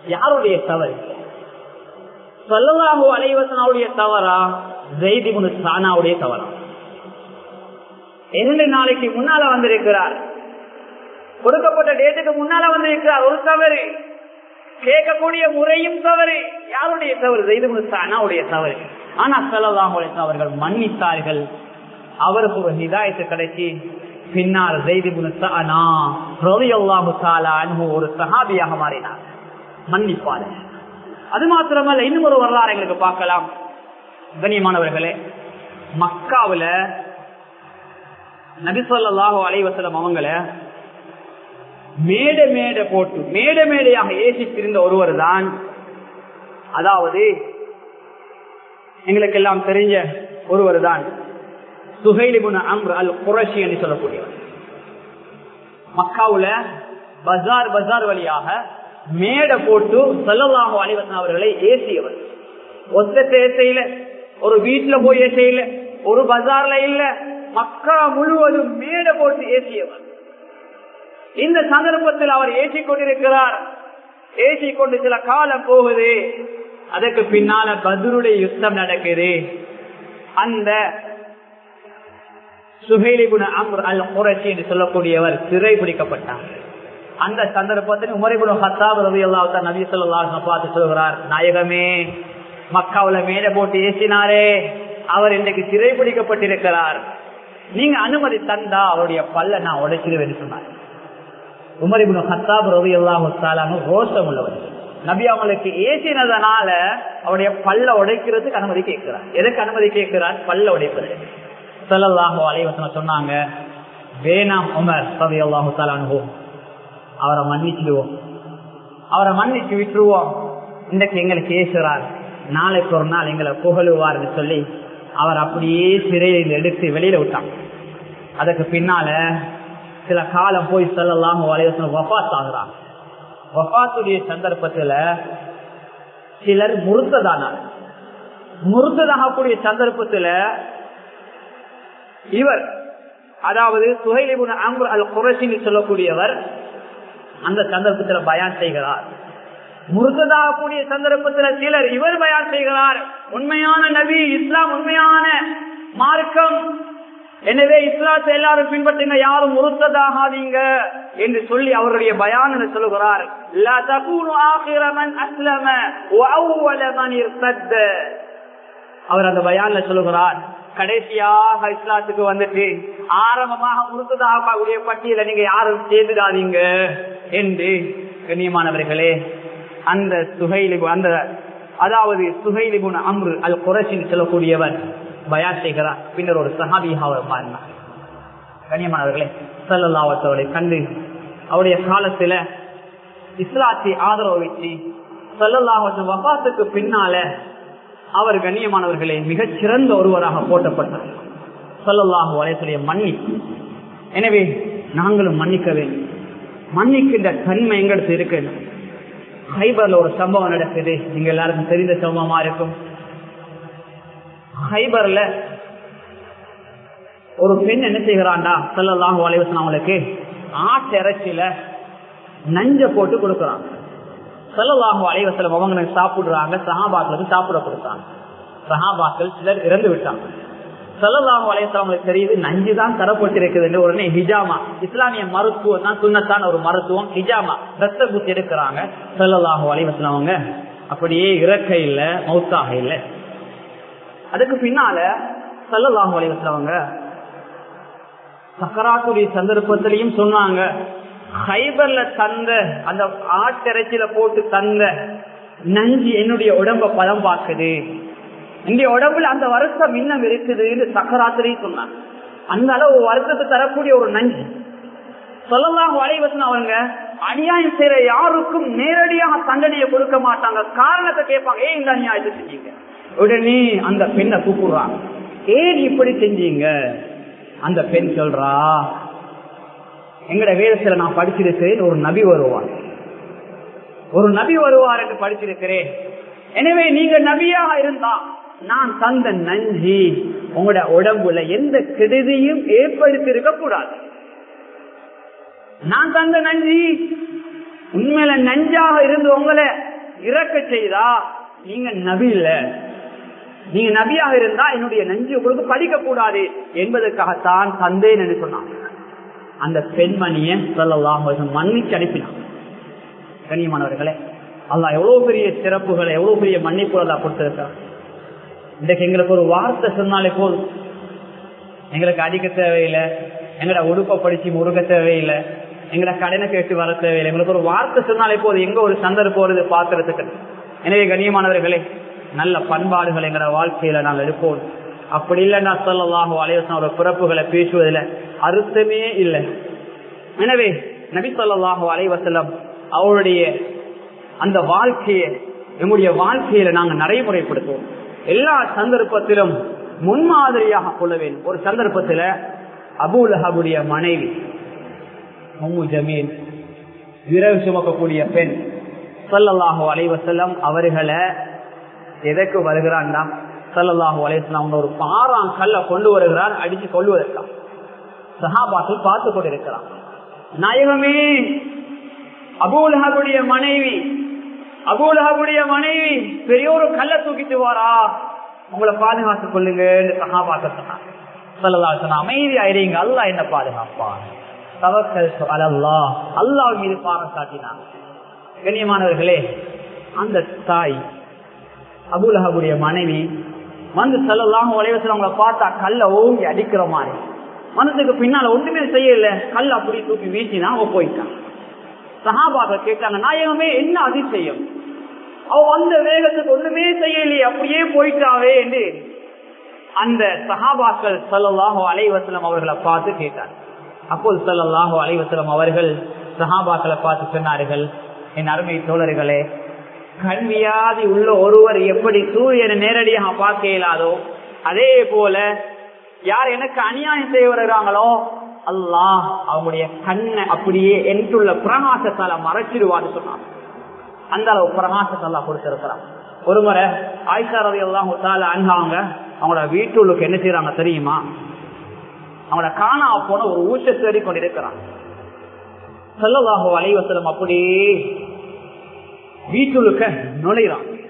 A: யாருடைய தவறு? சொல்லலாஹு அலைவசனாவுடைய தவறா? ஜெய்திபுனு சானாவுடைய தவறா? இரண்டு நாளைக்கு முன்னால வந்திருக்கிறார். கொடுக்கப்பட்ட டேட்டுக்கு முன்னால வந்திருக்கிறார். ஒரு தவறு. கேட்கக்கூடிய முறையும் தவறு. யாருடைய தவறு? ஜெய்திபுனு தவறு. ஆனா சொல்லலாஹு அவர்கள் மன்னித்தார்கள். அவருக்கு ஒரு நிதாயத்தை கிடைச்சி பின்னால் ஜெய்திபுனு சானா ரவி ஒரு சஹாபியாக மாறினார். மன்னிப்பார்கள் அது மாத்திரமல்ல இன்னும் ஒரு வரலாறு எங்களுக்கு பார்க்கலாம். கண்ணியமானவர்களே மக்காவில நபிசல்லாஹு அலைவசலம் அவங்களை மேட மேட போட்டு மேட மேடையாக ஏசித்திருந்த ஒருவர் தான் அதாவது எங்களுக்கு எல்லாம் தெரிஞ்ச ஒருவர் தான் சுகைலிபுன அம்ர் அல் குரஷி என்று சொல்லக்கூடியவர். மக்காவுல பஜார் பஜார் வழியாக மேடை போட்டு செல்லலாக அலைவசன் அவர்களை ஏசியவர். ஒத்த ஏசையில ஒரு வீட்டுல போய் ஏசையில ஒரு பஜார்ல இல்ல மக்கா முழுவதும் மேடை போட்டு ஏசியவர். இந்த சந்தர்ப்பத்தில் அவர் ஏசிக் கொண்டிருக்கிறார் ஏசிக் கொண்டு சில காலம் போகுது. அதற்கு பின்னால பத்ருடைய யுத்தம் நடக்குது. அந்த சுகைலிகுண அம்ர் அல் குரட்சி என்று சொல்லக்கூடியவர் சிறை பிடிக்கப்பட்டார். அந்த சந்தர்ப்பத்தில் உமரிபுன ஹத்தாப் ரவி அல்லா நபி சொல்லா பார்த்து சொல்கிறார் நாயகமே மக்காவில் மேல போட்டு ஏசினாரே அவர் இன்றைக்கு சிறைப்பிடிக்கப்பட்டிருக்கிறார் நீங்க அனுமதி தந்தா அவருடைய பல்ல நான் உடைச்சிருவேன் சொன்னார். உமரிபுன் ஹத்தாப் ரவி அல்லாஹு ரோஷம் உள்ளவர் நபி அவங்களுக்கு ஏசினதனால அவருடைய பல்ல உடைக்கிறதுக்கு அனுமதி கேட்கிறார். எதுக்கு அனுமதி கேட்கிறார்? பல்ல உடைப்பது சொல்லலாஹோ அலைவசனம் சொன்னாங்க வேணாம் உமர் ரவி அல்லாஹு அவரை மன்னிச்சிடுவோம் அவரை மன்னிச்சு விட்டுருவோம். இன்றைக்கு எங்களுக்கு ஏசுறார். நாளைக்கு ஒரு நாள் எங்களை புகழுவார்னு சொல்லி அவர் அப்படியே சிறையில் எடுத்து வெளியில விட்டாங்க. அதுக்கு பின்னால சில காலம் போய் சொல்லலாம் வலைவசனம் வபாத் ஆகுறாங்க. வபாத்துடைய சந்தர்ப்பத்துல சிலர் முறுத்ததானார் முறுத்ததாகக்கூடிய சந்தர்ப்பத்துல இவர் அதாவது சுகைலிபுன் அம்பு அல் குரசின்னு சொல்லக்கூடியவர் அந்த சந்தர்ப்பத்தில் பயான் செய்கிறார். முருகதாகக்கூடிய சந்தர்ப்பத்தில் சிலர் இவர் பயான் செய்கிறார். உண்மையான நபி இஸ்லாம் உண்மையான மார்க்கம். எனவே இஸ்லாத்தை எல்லாரும் பின்பற்றுங்க யாரும் உறுத்ததாகாதீங்க என்று சொல்லி அவருடைய பயான சொல்லுகிறார். அவர் அந்த பயான்ல சொல்லுகிறார் கடைசியாக இஸ்லாத்துக்கு வந்துட்டு ஆரம்பமாக உறுத்ததாகக்கூடிய பட்டியல நீங்க யாரும் சேர்ந்துடாதீங்க என்று கண்ணியமானவர்களே அந்த சுகைலிபு அந்த அதாவது சுகைலிபுன் அம்ரு அல் குரசின் சொல்லக்கூடியவர் பயா செய்கிறார் பின்னர் ஒரு சஹாபியாக அவர் மாறினார் கனியமானவர்களே சல்லாவத்தோடைய கண்டு அவருடைய காலத்துல இஸ்லாத்தை ஆதரவு வச்சு சல்லல்லாவத்து வபாத்துக்கு பின்னால அவர் கண்ணியமானவர்களே மிகச் சிறந்த ஒருவராக போட்டப்பட்டார் சொல்லல்லாஹு வலையத்துடைய மன்னிப்பு எனவே நாங்களும் மன்னிக்க வேண்டும். மன்னிக்கின்ற தன்மை எங்களுக்கு இருக்கு? ஹைபர்ல ஒரு சம்பவம் நடக்குது. நீங்க எல்லாருக்கும் தெரிந்த சம்பவமா இருக்கும். ஹைபர்ல ஒரு பெண் என்ன செய்கிறாண்டா? சொல்லல்லாஹு வலைவசன் அவங்களுக்கு ஆட்டு நஞ்ச போட்டு கொடுக்குறாங்க. செல்லலாகும் அலைவசலம் அவங்க சாப்பிடுறாங்க சஹாபாக்களுக்கு சாப்பிட கொடுத்தாங்க. சஹாபாக்கள் சிலர் இறந்து விட்டாங்க. செல்லலாகும் அலைவசலம் தெரியுது நஞ்சு தான் தரப்பட்டிருக்குது உடனே ஹிஜாமா இஸ்லாமிய மருத்துவம் தான் சுண்ணத்தான ஒரு மருத்துவம் ஹிஜாமா ரத்த குத்தி எடுக்கிறாங்க. செல்லலாகும் அலைவசலம் அவங்க அப்படியே இறக்க இல்ல மௌத்தாக இல்லை. அதுக்கு பின்னால செல்லலாகும் அலைவசலம் சக்கராக்குரிய சந்தர்ப்பத்திலையும் சொன்னாங்க. ஹைபர்ல தந்த அந்த ஆட்டிறைச்சியில போட்டு தந்த நஞ்சு என்னுடைய உடம்ப பதம் பார்க்குது. என்னுடைய உடம்புல அந்த வருஷம் இன்னும் இருக்குதுன்னு சக்கராத்திரியும் சொன்னாங்க. அந்த அளவு வருத்தத்தை தரக்கூடிய ஒரு நஞ்சு. சொல்லலாம் வளைவசன் அவங்க அநியாயம் செய்யற யாருக்கும் நேரடியாக தண்டனையை கொடுக்க மாட்டாங்க. காரணத்தை கேட்பாங்க ஏன் இந்த அநியாயத்தை செஞ்சீங்க. உடனே அந்த பெண்ணை கூப்பிடுறான். ஏன் இப்படி செஞ்சீங்க? அந்த பெண் சொல்றா எங்கட வேதத்துல நான் படிச்சிருக்கிறேன் ஒரு நபி வருவார். ஒரு நபி வருவார் என்று படிச்சிருக்கிறேன். எனவே நீங்க நபியாக இருந்தா நான் தந்த நஞ்சி உங்களோட உடம்புல எந்த கெடுதியும் ஏற்படுத்தியிருக்க கூடாது. நான் தந்த நஞ்சி உண்மையில நஞ்சாக இருந்து உங்களை இறக்க செய்தா? நீங்க நபி இல்ல நீங்க நபியாக இருந்தா என்னுடைய நஞ்சு உங்களுக்கு படிக்க கூடாது என்பதற்காகத்தான் தந்தேன் என்று சொன்னாங்க அந்த பெண்மணிய சொல்லலாம் மன்னிச்சு அனுப்பினான். கண்ணியமானவர்களே அல்லா எவ்வளவு பெரிய சிறப்புகளை எவ்வளவு பெரிய மன்னிப்புகளா அல்லா இன்றைக்கு எங்களுக்கு ஒரு வார்த்தை சொன்னாலே போதும். எங்களுக்கு அடிக்க தேவையில்லை எங்கட உடுப்ப படிச்சு முருக தேவையில்லை எங்கட கடனை கேட்டு வர தேவையில்லை. எங்களுக்கு ஒரு வார்த்தை சொன்னாலே போதும். எங்க ஒரு சந்தர் வருது பாக்குறதுக்கு எனவே கண்ணியமானவர்களே நல்ல பண்பாடுகள் எங்கிற வாழ்க்கையில நாங்கள் எடுப்போம் அப்படி இல்லைன்னா சொல்லலாக அலைவசம் பிறப்புகளை பேசுவதில் அர்த்தமே இல்லை. எனவே நபி சொல்லலாக அலைவசலம் அவருடைய அந்த வாழ்க்கையை எங்களுடைய வாழ்க்கையில நாங்கள் நடைமுறைப்படுத்துவோம். எல்லா சந்தர்ப்பத்திலும் முன்மாதிரியாக கொள்ள வேண்டும். ஒரு சந்தர்ப்பத்தில் அபுலஹபுடைய மனைவி மும்மு ஜமீன் விரவு சுமக்கக்கூடிய பெண் சொல்லல்லாஹு அலைவசலம் அவர்களை எதற்கு வருகிறான்டா? சல்லாஹு அலையம் ஒரு பாறாம் கல்ல கொண்டு வருகிறான் அடிச்சு கொள்வதற்கா சஹாபாக்கள் பார்த்து கொண்டிருக்கிறான் நாயகமே அபூலஹபுடைய மனைவி அபூலஹபுடைய மனைவி பெரிய ஒரு கல்ல தூக்கிட்டு வாரா. உங்களை பாதுகாத்துக் கொள்ளுங்க சஹாபாக்கள் சொன்னாங்க. சொல்லலா சொன்ன அமைதி அல்ல என்ன பாதுகாப்பா அல்லாஹ் மீது பாரம் காட்டினாங்க கண்ணியமானவர்களே அந்த தாய் அபுலஹபுடைய மனைவி வந்து செல்லலாம் உலகத்தில் அவங்கள பார்த்தா கல்ல ஓங்கி அடிக்கிற மாதிரி. மனசுக்கு பின்னால ஒன்றுமே செய்யல. கல் அப்படி தூக்கி வீசினா அவ போயிட்டான். சஹாபாக கேட்டாங்க நாயகமே என்ன அதிசயம்? அவ வந்த வேகத்துக்கு ஒண்ணுமே செய்யலையே அப்படியே போயிட்டாவே என்று அந்த சஹாபாக்கள் சல்லாஹோ அலைவசலம் அவர்களை பார்த்து கேட்டார் அப்போது சல்லாஹோ அலைவசலம் அவர்கள் சஹாபாக்களை பார்த்து சொன்னார்கள் என் அருமை தோழர்களே கல்வியாதி உள்ள ஒருவர் எப்படி சூரியனை நேரடியாக பார்க்க இயலாதோ அதே போல யார் எனக்கு அநியாயம் செய்ய வருகிறாங்களோ அல்லாஹ் அவங்களுடைய கண்ணை அப்படியே என்றுள்ள பிரகாசத்தால மறைச்சிடுவான்னு சொன்னாங்க. அந்த அளவு பிரகாசத்தால கொடுத்திருக்கிறான். ஒரு முறை ஆய்ச்சாரதி எல்லாம் அண்ணாங்க அவங்களோட வீட்டுள்ளுக்கு என்ன செய்யறாங்க தெரியுமா? அவங்கள காணா போன ஒரு ஊச்ச தேடி கொண்டிருக்கிறான். செல்லதாக வலைவசலம் அப்படியே வீட்டுள்ளுக்க நுழைகிறான்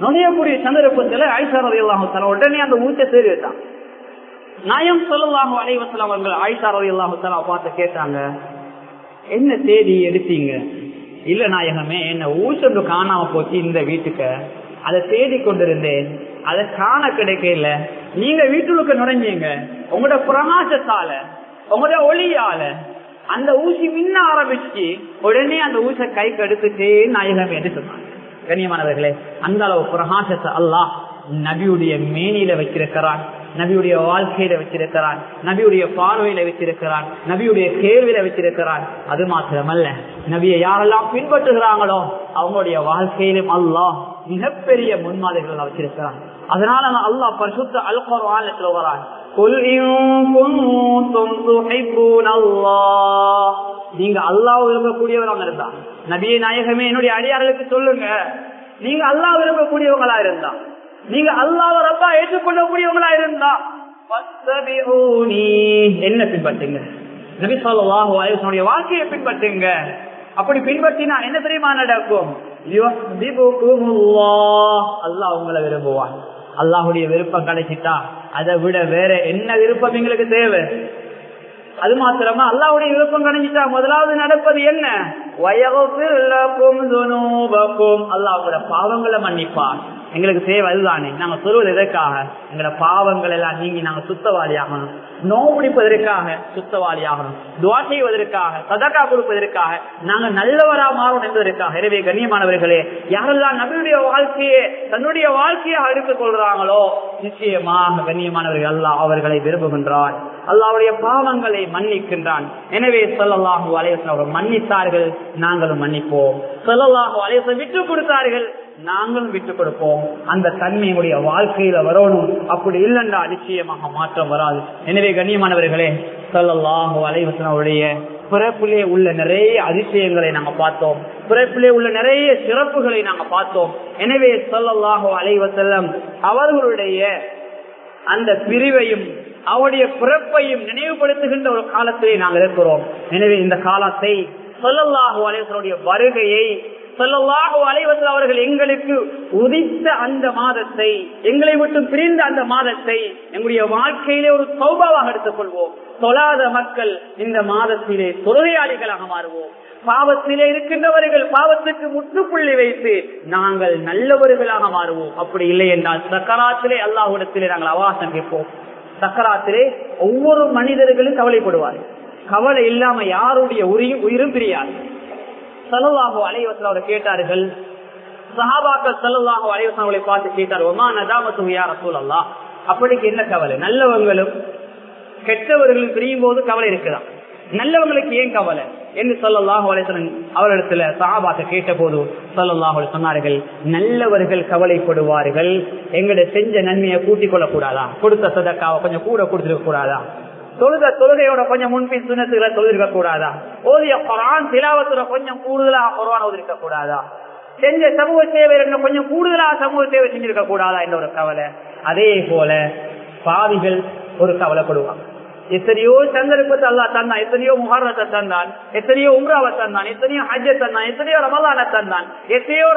A: நுழையக்கூடிய சந்தர்ப்பத்தில் ஆயிஷாரதி எல்லாம் உடனே அந்த ஊச்ச தேடி வச்சான் நயம் சொல்லலாம் அலைவசலம் அவர்கள் ஆயிஷாரதி எல்லாம் பார்த்து கேட்டாங்க என்ன தேதி எடுத்தீங்க? இல்ல நாயகமே என்ன ஊசொன்று காணாம போச்சு இந்த வீட்டுக்கு. அதை தேடி கொண்டிருந்தேன். அதை காண கிடைக்கல. நீங்க வீட்டுக்கு நுழைஞ்சீங்க. உங்களோட பிரகாசத்தால உங்களோட ஒளியால அந்த ஊசி மின்ன ஆரம்பிச்சு உடனே அந்த ஊசை கை கடுத்துட்டே நாயகம் என்று சொன்னாங்க. கண்ணியமானவர்களே அந்த அளவு பிரகாசத்தை அல்லாஹ் நபியுடைய மேனியில வச்சிருக்கிறான் நபியுடைய வாழ்க்கையில வச்சிருக்கிறான் நபியுடைய பார்வையில வச்சிருக்கிறான் நபியுடைய கேள்வியில வச்சிருக்கிறான். அது மாத்திரமல்ல நபியை யாரெல்லாம் பின்பற்றுகிறாங்களோ அவங்களுடைய வாழ்க்கையிலும் அல்லாஹ் மிகப்பெரிய முன்மாதிரிகள் வச்சிருக்கிறான். அதனால அல்லாஹ் பரிசுத்த அல்குர்ஆன்ல வரான் قل إن كنتم تحبون الله நீங்க அல்லாஹ் விரும்பக்கூடியவராக இருந்தா நபியை நாயகமே என்னுடைய அடியார்களுக்கு சொல்லுங்க நீங்க அல்லாஹ் விரும்பக்கூடியவங்களா இருந்தா நீங்க அல்லாஹ் ரப்பா ஏற்றுக்கொள்ளக்கூடியவங்களா இருந்தா என்ன பின்பற்றுங்க நபி சொல்லாஹு அலைவசனுடைய வாழ்க்கையை பின்பற்றுங்க அப்படி பின்பற்றினா என்ன தெரியுமா நடக்கும் அல்லாஹ் உங்களை விரும்புவான் அல்லாஹுடைய விருப்பம் கிடைச்சிட்டா அதை விட வேற என்ன விருப்பம் எங்களுக்கு தேவை? அது மாத்திரமா அல்லாவுடைய விருப்பம் கிடைச்சிட்டா முதலாவது நடப்பது என்ன? அல்லாஹோட பாவங்களை மன்னிப்பான். எங்களுக்கு தேவை அதுதானே. நாங்க சொல்வது எதற்காக? எங்களோட பாவங்கள் எல்லாம் நீங்கி நாங்க சுத்தவாளி ஆகணும். நோவு பிடிப்பதற்காக சுத்தவாளி ஆகணும். துவா செய்வதற்காக சதக்கா கொடுப்பதற்காக நாங்க நல்லவரா மாறணும் என்பதற்காக. எனவே கண்ணியமானவர்களே யாரெல்லாம் நபியுடைய வாழ்க்கையை தன்னுடைய வாழ்க்கையாக எடுத்துக் கொள்றாங்களோ நிச்சயமாக கண்ணியமானவர்கள் அல்லாஹ் அவர்களை விரும்புகின்றார். அல்லாவுடைய பாவங்களை மன்னிக்கின்றான். எனவே சொல்லலாஹு அலைவசன் அவர்கள் மன்னித்தார்கள் நாங்களும் மன்னிப்போம். சொல்லலாஹு அலைவசன் விட்டு கொடுத்தார்கள் நாங்களும் விட்டுக் கொடுப்போம். அந்த தன்மையுடைய வாழ்க்கையில வரணும். அப்படி இல்லைண்டா நிச்சயமாக மாற்றம் வராது. எனவே கண்ணியமானவர்களே சொல்லலாம் அலைவசன் பிறப்பிலே உள்ள நிறைய அதிசயங்களை நாங்க பார்த்தோம். பிறப்பிலே உள்ள நிறைய சிறப்புகளை நாங்க பார்த்தோம். எனவே சொல்லலாகோ அலைவசல்லம் அவர்களுடைய அந்த பிரிவையும் அவருடைய பிறப்பையும் நினைவுபடுத்துகின்ற ஒரு காலத்திலே நாங்கள் இருக்கிறோம். எனவே இந்த காலத்தை சொல்லல்லாஹு அலைவசனுடைய வருகையை சொல்லல்லாஹு அலைவசல் அவர்கள் எங்களுக்கு உதித்த அந்த மாதத்தை எங்களை விட்டு பிரிந்த அந்த மாதத்தை எங்களுடைய வாழ்க்கையிலே ஒரு சௌபாவாக எடுத்துக் கொள்வோம் தொழாத மக்கள் இந்த மாதத்திலே தொழுகையாளிகளாக மாறுவோம். பாவத்திலே இருக்கின்றவர்கள் பாவத்துக்கு முற்றுப்புள்ளி வைத்து நாங்கள் நல்லவர்களாக மாறுவோம். அப்படி இல்லை என்றால் சக்கராத்திலே அல்லாஹிடத்திலே நாங்கள் அவாசம் கேட்போம். சக்கராத்திலே ஒவ்வொரு மனிதர்களும் கவலைப்படுவார்கள். கவலை இல்லாம யாருடைய உயிரும் உயிரும் பிரியாது. சலவாக அலைவசல் அவரை கேட்டார்கள். சஹாபாக்கள் சல்லாஹு அலைவசம் அவளை பார்த்து கேட்டார் ஒமா நதாமத்து யார் சூழல்லா அப்படிக்கு என்ன கவலை? நல்லவங்களும் கெட்டவர்களும் பிரியும் போது கவலை இருக்குதான் நல்லவங்களுக்கு ஏன் கவலை? என்று சொல்லல்லாஹு அலைசன் அவரிடத்துல சாபாக்க கேட்ட போது சொல்லல்லாஹு சொன்னார்கள் நல்லவர்கள் கவலைப்படுவார்கள். எங்களை செஞ்ச நன்மையை கூட்டிக் கொள்ளக்கூடாதா? கொடுத்த சதக்காவை கொஞ்சம் கூட கொடுத்துருக்க கூடாதா தொழுத தொழுகையோட கொஞ்சம் முன்பின் சுனத்துகளை தொழுதிருக்க கூடாதா ஓதிய குரான் திலாவத்துல கொஞ்சம் கூடுதலா குரான் ஓதிருக்க கூடாதா செஞ்ச சமூக சேவை கொஞ்சம் கூடுதலா சமூக சேவை செஞ்சிருக்க கூடாதா என்ற ஒரு கவலை. அதே போல பாவிகள் ஒரு கவலைப்படுவாங்க. எத்தனையோ சந்தர்ப்பத்தை அல்லா தந்தான். எத்தனையோ முகாரத்தை தந்தான். எத்தனையோ உம்ராவை தந்தான். எத்தனையோ ஹஜ்ஜ தந்தான். எத்தனையோ ரமலான தந்தான். எத்தனையோ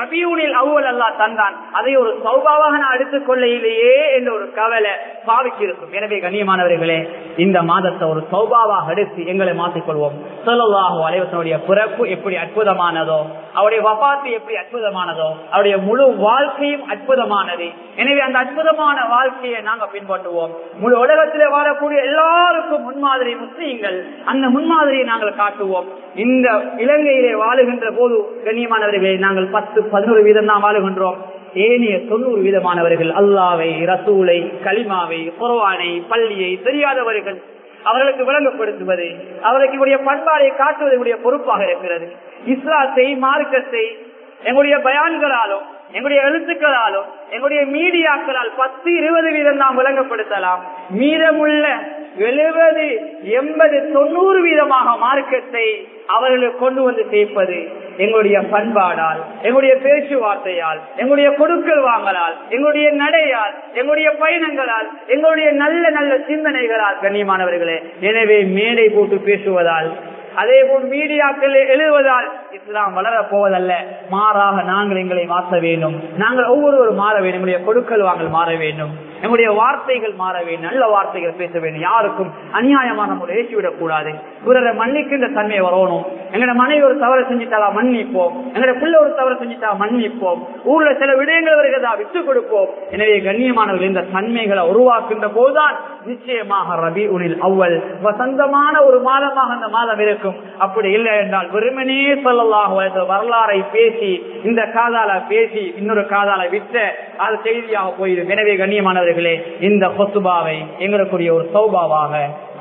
A: ரபியூனில் அவுவல் அல்லா தந்தான். அதை ஒரு சௌபாவாக நான் அடுத்துக் கொள்ளையிலேயே என்ற ஒரு கவலை பாவிக்கு இருக்கும் எனவே கண்ணியமானவர்களே இந்த மாதத்தை ஒரு சௌபாவாக அடுத்து எங்களை மாற்றிக்கொள்வோம். சொல்லலாக அலைவசனுடைய பிறப்பு எப்படி அற்புதமானதோ அவருடைய வபாத்து எப்படி அற்புதமானதோ அவருடைய முழு வாழ்க்கையும் அற்புதமானது. எனவே அந்த அற்புதமான வாழ்க்கையை நாங்க பின்பற்றுவோம். முழு உலகத்திலே வாழக்கூடிய எல்லாருக்கும் முன்மாதிரி முஸ்லீம்கள் அந்த முன்மாதிரியை நாங்கள் காட்டுவோம். இந்த இலங்கையிலே வாழுகின்ற போது கண்ணியமானவர்களே நாங்கள் பத்து பதினோரு வீதம் தான் வாழுகின்றோம். ஏனைய தொண்ணூறு வீதமானவர்கள் அல்லாவை ரசூலை களிமாவை குரவானை பள்ளியை தெரியாதவர்கள் அவர்களுக்கு விளங்கப்படுத்துவது அவர்களுக்கு இவருடைய பண்பாடை காட்டுவது பொறுப்பாக இருக்கிறது. இஸ்லாத்தை மார்க்கத்தை எங்களுடைய பயான்களாலும் எங்களுடைய எழுத்துக்களாலும் எங்களுடைய மீடியாக்களால் பத்து இருபது வீதம் நாம் விளங்கப்படுத்தலாம். மீதமுள்ள எழுபது எண்பது தொண்ணூறு வீதமாக மார்க்கத்தை அவர்களுக்கு கொண்டு வந்து சேர்ப்பது எங்களுடைய பண்பாடால் எங்களுடைய பேச்சுவார்த்தையால் எங்களுடைய கொடுக்கல் வாங்கலால் எங்களுடைய நடையால் எங்களுடைய பயணங்களால் எங்களுடைய நல்ல நல்ல சிந்தனைகளால் கண்ணியமானவர்களே எனவே மேடை போட்டு பேசுவதால் அதே போல் மீடியாக்கள் எழுதுவதால் இஸ்லாம் வளர போவதல்ல. மாறாக நாங்கள் எங்களை மாற்ற வேண்டும். நாங்கள் ஒவ்வொருவரும் மாற வேண்டும். எங்களுடைய கொடுக்கல் வாங்கல் மாற வேண்டும். நம்முடைய வார்த்தைகள் மாற வேண்டும். நல்ல வார்த்தைகள் பேச வேண்டும். யாருக்கும் அநியாயமான முறை ஏற்றிவிடக் கூடாது. பிறரை மன்னிக்கின்ற தன்மை வரணும். எங்களோட மனைவி ஒரு தவறு செஞ்சுட்டாலா மன்னிப்போம். எங்களோட பிள்ளை ஒரு தவறு செஞ்சுட்டா மன்னிப்போம். ஊர்ல சில விடயங்கள் வருகிறதா விட்டு கொடுப்போம். எனவே கண்ணியமானவர்கள் இந்த தன்மைகளை உருவாக்குகின்ற போதுதான் நிச்சயமாக ரபி உனில் அவ்வல். வசந்தமான ஒரு மாதமாக அந்த மாதம் இருக்கும். அப்படி இல்லை என்றால் வெறுமனே சொல்லலாக வரலாறை பேசி இந்த காதால பேசி இன்னொரு காதால விட்ட அது செய்தியாக போயிடும். எனவே கண்ணியமானவர்களே இந்த கொசுபாவை எங்களுக்குரிய ஒரு சௌபாவாக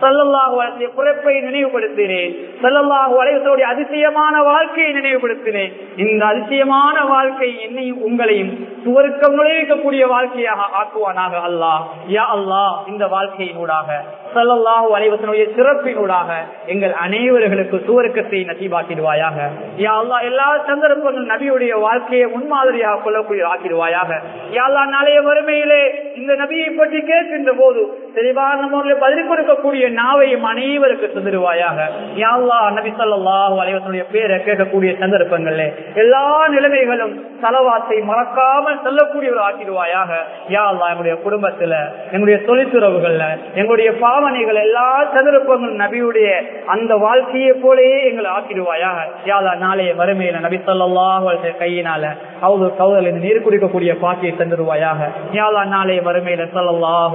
A: சல்லல்லாஹு வளர்த்திய பிறப்பை நினைவுபடுத்தினேன். சல்லல்லாஹு வளையத்தோடைய அதிசயமான வாழ்க்கையை நினைவுபடுத்தினேன். இந்த அதிசயமான வாழ்க்கை என்னையும் உங்களையும் சுவருக்கம் நுழைவிக்கக்கூடிய வாழ்க்கையாக ஆக்குவானாக அல்லாஹ். யா அல்லாஹ் இந்த வாழ்க்கையினூடாக. சல்லல்லாஹு அலைவசனுடைய சிறப்பினூடாக எங்கள் அனைவர்களுக்கு சுவருக்கத்தை நசீபாக்கிடுவாயாக. யா அல்லா எல்லா சந்தர்ப்பங்களும் நபியுடைய வாழ்க்கையை முன்மாதிரியாக கொள்ளக்கூடிய ஆக்கிடுவாயாக. யா அல்லா நாளைய வறுமையிலே இந்த நபியை பற்றி கேட்கின்ற போது தெளிவான முறையில் பதில் கொடுக்கக்கூடிய நாவையும் அனைவருக்கு தந்துடுவாயாக. யா நபி சொல்லாஹு அலைவசனுடைய பேரை கேட்கக்கூடிய சந்தர்ப்பங்கள்ல எல்லா நிலைமைகளும் தலவாத்தை மறக்காமல் செல்லக்கூடிய ஒரு ஆக்கிடுவாயாக. யா எங்களுடைய குடும்பத்துல எங்களுடைய தொழிற்துறவுகள்ல எங்களுடைய பாவனைகள் எல்லா சந்தர்ப்பங்களும் நபியுடைய அந்த வாழ்க்கையை போலயே எங்களை ஆக்கிடுவாயாக. யாதா நாளைய வறுமையில நபி சொல்லாஹு கையினால அவ்வளவு கவுதல் இந்த நீர் குடிக்கக்கூடிய பாக்கியை தந்துடுவாயாக. யாதா நாளைய வறுமையில சொல்லல்லாஹ்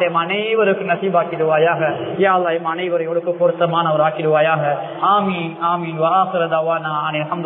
A: சபாத்தை அனைவருக்கும் நசீபாக்கிடுவாயாக. யாதா அனைவரும் பொருத்தமான ஒரு ஆக்கிடுவாயாக. ஆமீன் ஆமீன். வாசரதாவானா அஹமது